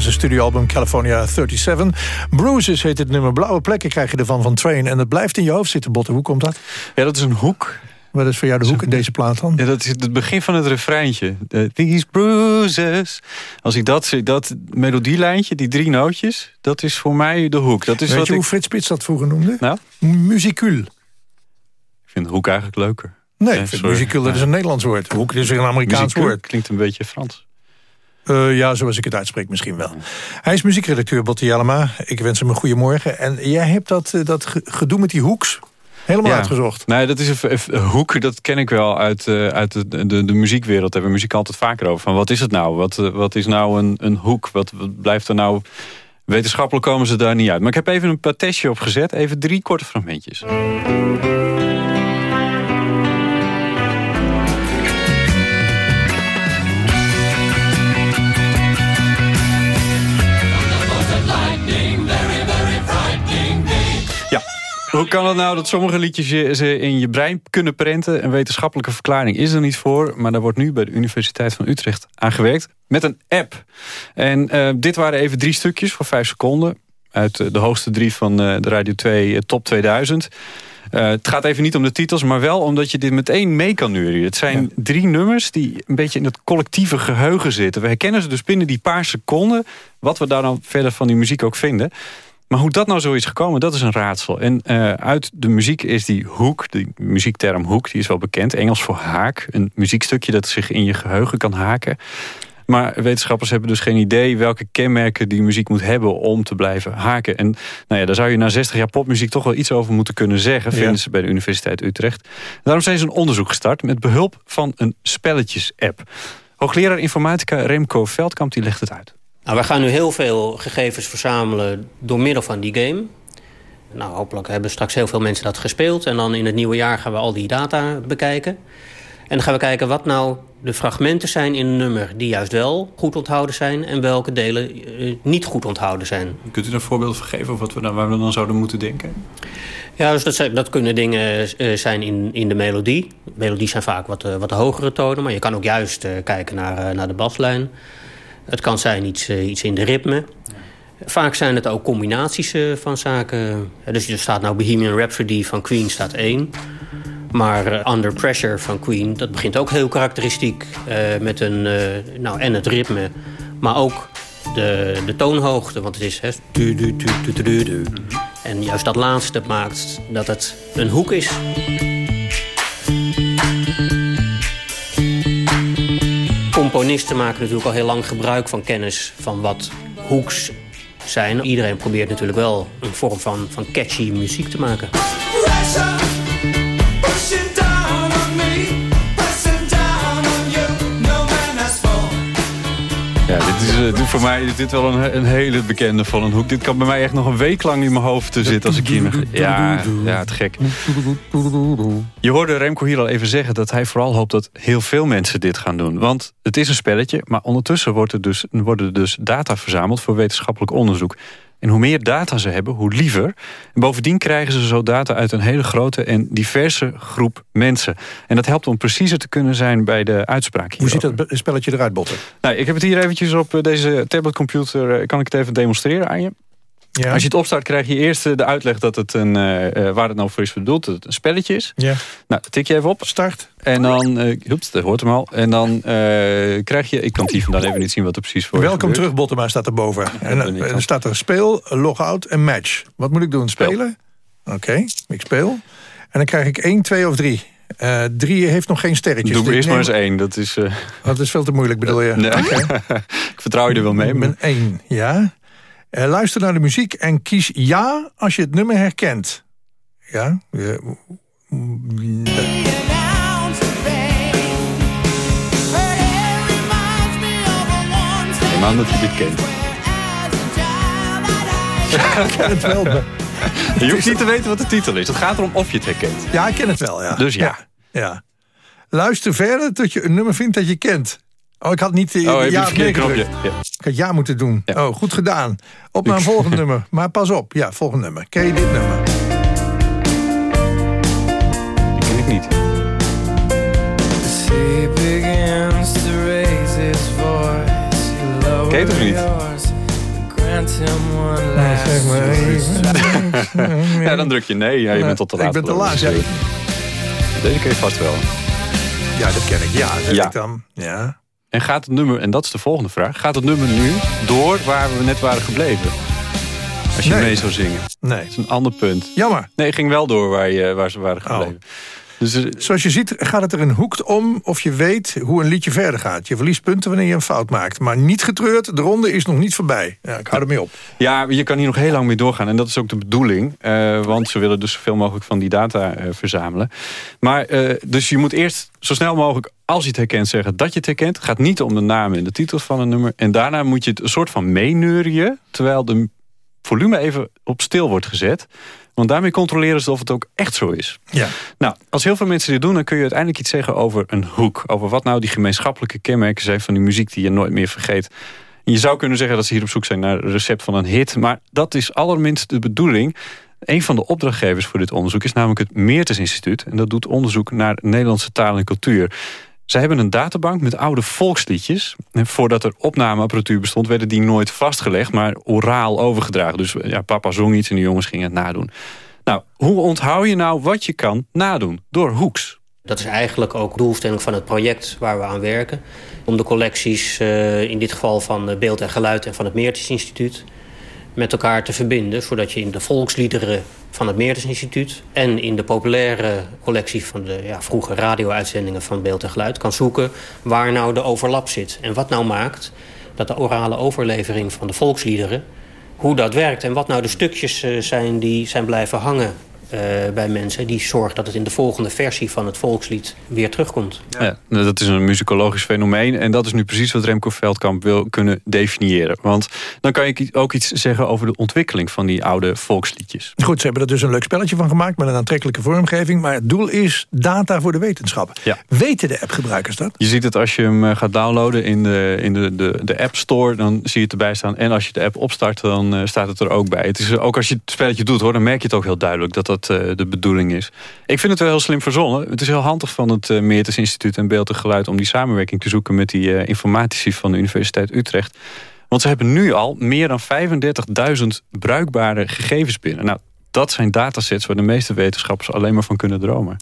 Speaker 2: zesde studioalbum California 37. Bruises heet het nummer. Blauwe plekken krijg je ervan van Train. En het blijft in je hoofd zitten, Botte. Hoe komt dat?
Speaker 20: Ja, dat is een hoek.
Speaker 2: Wat is voor jou de hoek in deze plaat dan?
Speaker 20: Ja, dat is het begin van het refreintje. The- These bruises. Als ik dat, zie, dat melodielijntje, die drie nootjes... dat is voor mij de hoek. Dat is
Speaker 2: Weet
Speaker 20: wat
Speaker 2: je
Speaker 20: ik...
Speaker 2: hoe Frits Spits dat vroeger noemde?
Speaker 20: Nou?
Speaker 2: Muziekul.
Speaker 20: Ik vind de hoek eigenlijk leuker.
Speaker 2: Nee,
Speaker 20: Ja,
Speaker 2: ik vind
Speaker 20: sorry.
Speaker 2: muziekul dat is een Nederlands woord. Hoek is een Amerikaans woord.
Speaker 20: klinkt een beetje Frans.
Speaker 2: Eh, ja, zoals ik het uitspreek misschien wel. Hij is muziekredacteur, Botte Jellema. Ik wens hem een goede morgen. En jij hebt dat, eh, dat ge- gedoe met die hoeks helemaal
Speaker 20: Ja.
Speaker 2: uitgezocht.
Speaker 20: Nee, dat is een, een hoek, dat ken ik wel uit, eh, uit de, de, de muziekwereld. Daar hebben muziek altijd vaker over. Van wat is het nou? Wat, wat is nou een, een hoek? Wat, wat blijft er nou... Wetenschappelijk komen ze daar niet uit. Maar ik heb even een patatje opgezet. Even drie korte fragmentjes. Ja, hoe kan het nou dat sommige liedjes je, ze in je brein kunnen prenten? Een wetenschappelijke verklaring is er niet voor. Maar daar wordt nu bij de Universiteit van Utrecht aan gewerkt. Met een app. En eh, dit waren even drie stukjes voor vijf seconden. Uit eh, de hoogste drie van eh, de Radio 2 eh, Top 2000. Eh, het gaat even niet om de titels, maar wel omdat je dit meteen mee kan neuren. Het zijn drie nummers die een beetje in het collectieve geheugen zitten. We herkennen ze dus binnen die paar seconden... wat we daar dan verder van die muziek ook vinden. Maar hoe dat nou zo is gekomen, dat is een raadsel. En eh, uit de muziek is die hoek, die muziekterm hoek, die is wel bekend. Engels voor haak, een muziekstukje dat zich in je geheugen kan haken. Maar wetenschappers hebben dus geen idee welke kenmerken die muziek moet hebben om te blijven haken. En nou ja, daar zou je na 60 jaar popmuziek toch wel iets over moeten kunnen zeggen, vinden
Speaker 2: Ja.
Speaker 20: ze bij de Universiteit Utrecht. Daarom zijn ze een onderzoek gestart met behulp van een spelletjes-app. Hoogleraar informatica Remco Veldkamp die legt het uit.
Speaker 21: Nou, we gaan nu heel veel gegevens verzamelen door middel van die game. Nou, hopelijk hebben straks heel veel mensen dat gespeeld. En dan in het nieuwe jaar gaan we al die data bekijken. En dan gaan we kijken wat nou de fragmenten zijn in een nummer... die juist wel goed onthouden zijn... en welke delen eh, niet goed onthouden zijn.
Speaker 20: Kunt u daar voorbeelden van geven of wat we dan, waar we dan zouden moeten denken?
Speaker 21: Ja, dus dat, zijn, dat kunnen dingen eh, zijn in, in de melodie. Melodies zijn vaak wat, eh, wat hogere tonen... maar je kan ook juist kijken naar, naar de baslijn. Het kan zijn iets, eh, iets in de ritme. Vaak zijn het ook combinaties eh, van zaken. Dus er staat nou Bohemian Rhapsody van Queen staat één. Maar eh, Under Pressure van Queen, dat begint ook heel karakteristiek. met een, nou, en het ritme, maar ook de, de toonhoogte. Want het is... Hè, du- du- du- du- du. En juist dat laatste maakt dat het een hoek is. Componisten maken natuurlijk al heel lang gebruik van kennis van wat hoeks zijn. Iedereen probeert natuurlijk wel een vorm van, van catchy muziek te maken.
Speaker 20: Dit is eh, voor mij is dit wel een, een hele bekende van een hoek. Dit kan bij mij echt nog een week lang in mijn hoofd te zitten als ik hier. Ja, ja, het gek. Je hoorde Remco hier al even zeggen dat hij vooral hoopt dat heel veel mensen dit gaan doen. Want het is een spelletje, maar ondertussen wordt er dus, worden dus data verzameld voor wetenschappelijk onderzoek. En hoe meer data ze hebben, hoe liever. En bovendien krijgen ze zo data uit een hele grote en diverse groep mensen. En dat helpt om preciezer te kunnen zijn bij de uitspraak
Speaker 2: Hoe ziet dat spelletje eruit, Botte?
Speaker 20: nou, ik heb het hier eventjes op eh, deze tabletcomputer. eh, Kan ik het even demonstreren aan je?
Speaker 2: Ja.
Speaker 20: Als je het opstart krijg je eerst eh, de uitleg dat het een, eh, eh, waar het nou voor is bedoeld. Dat het een spelletje is.
Speaker 2: Ja.
Speaker 20: Nou, tik je even op.
Speaker 2: Start.
Speaker 20: En dan, oeps, dat hoort hem al. En dan krijg je, ik kan het hier vandaan even niet zien wat er precies voor
Speaker 2: Welkom terug, Bottema staat erboven. En,
Speaker 20: dan.
Speaker 2: er staat er speel, logout en match. Wat moet ik doen? Spelen? Oké, ik speel. En dan krijg ik 1, 2 of 3. Eh 3 heeft nog geen sterretjes.
Speaker 20: Doe
Speaker 2: Dus
Speaker 20: eerst maar eens één. Dat is, eh,
Speaker 2: Dat is veel te moeilijk, bedoel je?
Speaker 20: nee. Ik vertrouw je er wel mee.
Speaker 2: Ik
Speaker 20: Maar...
Speaker 2: ben 1, ja. Eh, luister naar de muziek en kies ja als je het nummer herkent. Ja? eh,
Speaker 20: Neem aan dat je dit kent.
Speaker 2: ik ken het wel.
Speaker 20: Je hoeft niet te weten wat de titel is. Het gaat erom of je het herkent.
Speaker 2: Ja, ik ken het wel, ja.
Speaker 20: Dus ja.
Speaker 2: ja. Luister verder tot je een nummer vindt dat je kent. Oh, ik had niet eh,
Speaker 20: Oh, heb je
Speaker 2: ja
Speaker 20: het
Speaker 2: nee
Speaker 20: knopje. Ja.
Speaker 2: Ik had ja moeten doen. Oh, goed gedaan. Op naar een volgend nummer. Maar pas op. Ja, volgend nummer. Ken je dit nummer?
Speaker 20: Die ken ik niet. Ken je het of niet?
Speaker 15: yours.
Speaker 22: grant him one
Speaker 2: Ja, zeg maar.
Speaker 20: Ja, dan druk je nee. Ja, je bent tot te laat.
Speaker 2: Ik ben te laat, ja.
Speaker 20: Deze ken je vast wel.
Speaker 2: Ja, dat ken ik. Ja, zeg
Speaker 20: Ja.
Speaker 2: ik dan. Ja.
Speaker 20: En gaat het nummer, en dat is de volgende vraag... gaat het nummer nu door waar we net waren gebleven? Als je
Speaker 2: Nee.
Speaker 20: mee zou zingen.
Speaker 2: Nee.
Speaker 20: Dat is een ander punt.
Speaker 2: Jammer.
Speaker 20: Nee, het ging wel door waar, je, waar ze waren gebleven. Dus
Speaker 2: Zoals je ziet gaat het er een hoek om of je weet hoe een liedje verder gaat. Je verliest punten wanneer je een fout maakt. Maar niet getreurd, de ronde is nog niet voorbij. Ja, ik hou ermee op.
Speaker 20: Ja, je kan hier nog heel lang mee doorgaan. En dat is ook de bedoeling. eh, want ze willen dus zoveel mogelijk van die data eh, verzamelen. Maar eh, dus je moet eerst zo snel mogelijk, als je het herkent, zeggen dat je het herkent. Het gaat niet om de naam en de titel van een nummer. En daarna moet je het een soort van meeneurien. Terwijl de volume even op stil wordt gezet. Want daarmee controleren ze of het ook echt zo is.
Speaker 2: Ja.
Speaker 20: Nou, als heel veel mensen dit doen, dan kun je uiteindelijk iets zeggen over een hoek. Over wat nou die gemeenschappelijke kenmerken zijn van die muziek die je nooit meer vergeet. En je zou kunnen zeggen dat ze hier op zoek zijn naar een recept van een hit. Maar dat is allerminst de bedoeling. Een van de opdrachtgevers voor dit onderzoek is namelijk het Meertens Instituut. En dat doet onderzoek naar Nederlandse taal en cultuur. Zij hebben een databank met oude volksliedjes. En voordat er opnameapparatuur bestond, werden die nooit vastgelegd, maar oraal overgedragen. Dus ja, papa zong iets en de jongens gingen het nadoen. Nou, hoe onthoud je nou wat je kan nadoen? Door hoeks.
Speaker 21: Dat is eigenlijk ook doelstelling van het project waar we aan werken. Om de collecties, eh, in dit geval van eh, Beeld en Geluid en van het Meertens Instituut... met elkaar te verbinden, zodat je in de volksliederen van het Meertens Instituut... en in de populaire collectie van de ja, vroege radio-uitzendingen van Beeld en Geluid... kan zoeken waar nou de overlap zit. En wat nou maakt dat de orale overlevering van de volksliederen... hoe dat werkt en wat nou de stukjes eh, zijn die zijn blijven hangen eh, bij mensen... die zorgt dat het in de volgende versie van het volkslied weer terugkomt.
Speaker 20: Ja. dat is een muzikologisch fenomeen. En dat is nu precies wat Remco Veldkamp wil kunnen definiëren. Want dan kan je ook iets zeggen over de ontwikkeling van die oude volksliedjes.
Speaker 2: Goed, ze hebben er dus een leuk spelletje van gemaakt... met een aantrekkelijke vormgeving. Maar het doel is data voor de wetenschap.
Speaker 20: Ja.
Speaker 2: Weten de appgebruikers dat?
Speaker 20: Je ziet het als je hem eh, gaat downloaden in de, in de, de, de App Store. Dan zie je het erbij staan. En als je de app opstart, dan eh, staat het er ook bij. Het is ook als je het spelletje doet, hoor, dan merk je het ook heel duidelijk dat dat eh, de bedoeling is. Ik vind het wel heel slim verzonnen. Het is heel handig van het uh, Meertens Instituut en Beeld en Geluid... om die samenwerking te zoeken met die eh, informatici van de Universiteit Utrecht. Want ze hebben nu al meer dan 35.000 bruikbare gegevens binnen. Nou, dat zijn datasets waar de meeste wetenschappers alleen maar van kunnen dromen.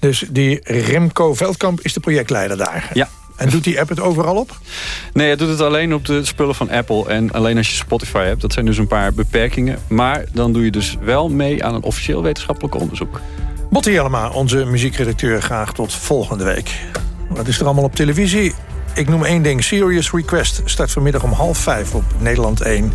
Speaker 2: Dus die Remco Veldkamp is de projectleider daar.
Speaker 20: Ja.
Speaker 2: En doet die app het overal op?
Speaker 20: Nee, hij doet het alleen op de spullen van Apple. En alleen als je Spotify hebt. Dat zijn dus een paar beperkingen. Maar dan doe je dus wel mee aan een officieel wetenschappelijk onderzoek.
Speaker 2: Botte Jellema, onze muziekredacteur, graag tot volgende week. Wat is er allemaal op televisie? Ik noem één ding. Serious Request start vanmiddag om half vijf op Nederland 1.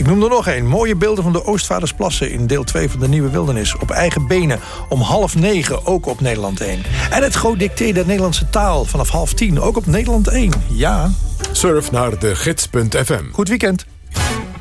Speaker 2: Ik noem er nog één. Mooie beelden van de Oostvaardersplassen in deel 2 van de Nieuwe Wildernis. Op eigen benen om half negen, ook op Nederland 1. En het groot dicté der Nederlandse taal vanaf half tien, ook op Nederland 1. Ja.
Speaker 1: Surf naar de gids.fm.
Speaker 2: Goed weekend.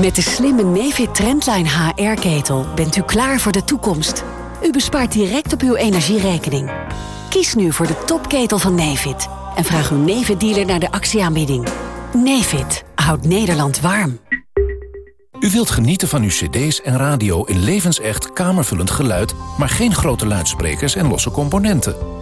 Speaker 23: Met de slimme Nefit Trendline HR-ketel bent u klaar voor de toekomst. U bespaart direct op uw energierekening. Kies nu voor de topketel van Nefit. En vraag uw Nefit-dealer naar de actieaanbieding. Nefit houdt Nederland warm.
Speaker 24: U wilt genieten van uw cd's en radio in levensecht kamervullend geluid... maar geen grote luidsprekers en losse componenten.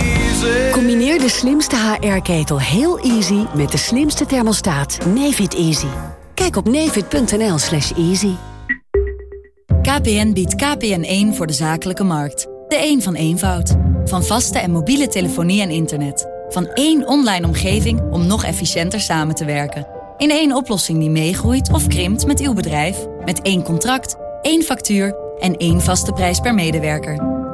Speaker 23: Combineer de slimste HR-ketel heel easy met de slimste thermostaat Nefit Easy. Kijk op nefit.nl slash easy.
Speaker 25: KPN biedt KPN1 voor de zakelijke markt. De een van eenvoud. Van vaste en mobiele telefonie en internet. Van één online omgeving om nog efficiënter samen te werken. In één oplossing die meegroeit of krimpt met uw bedrijf. Met één contract, één factuur en één vaste prijs per medewerker.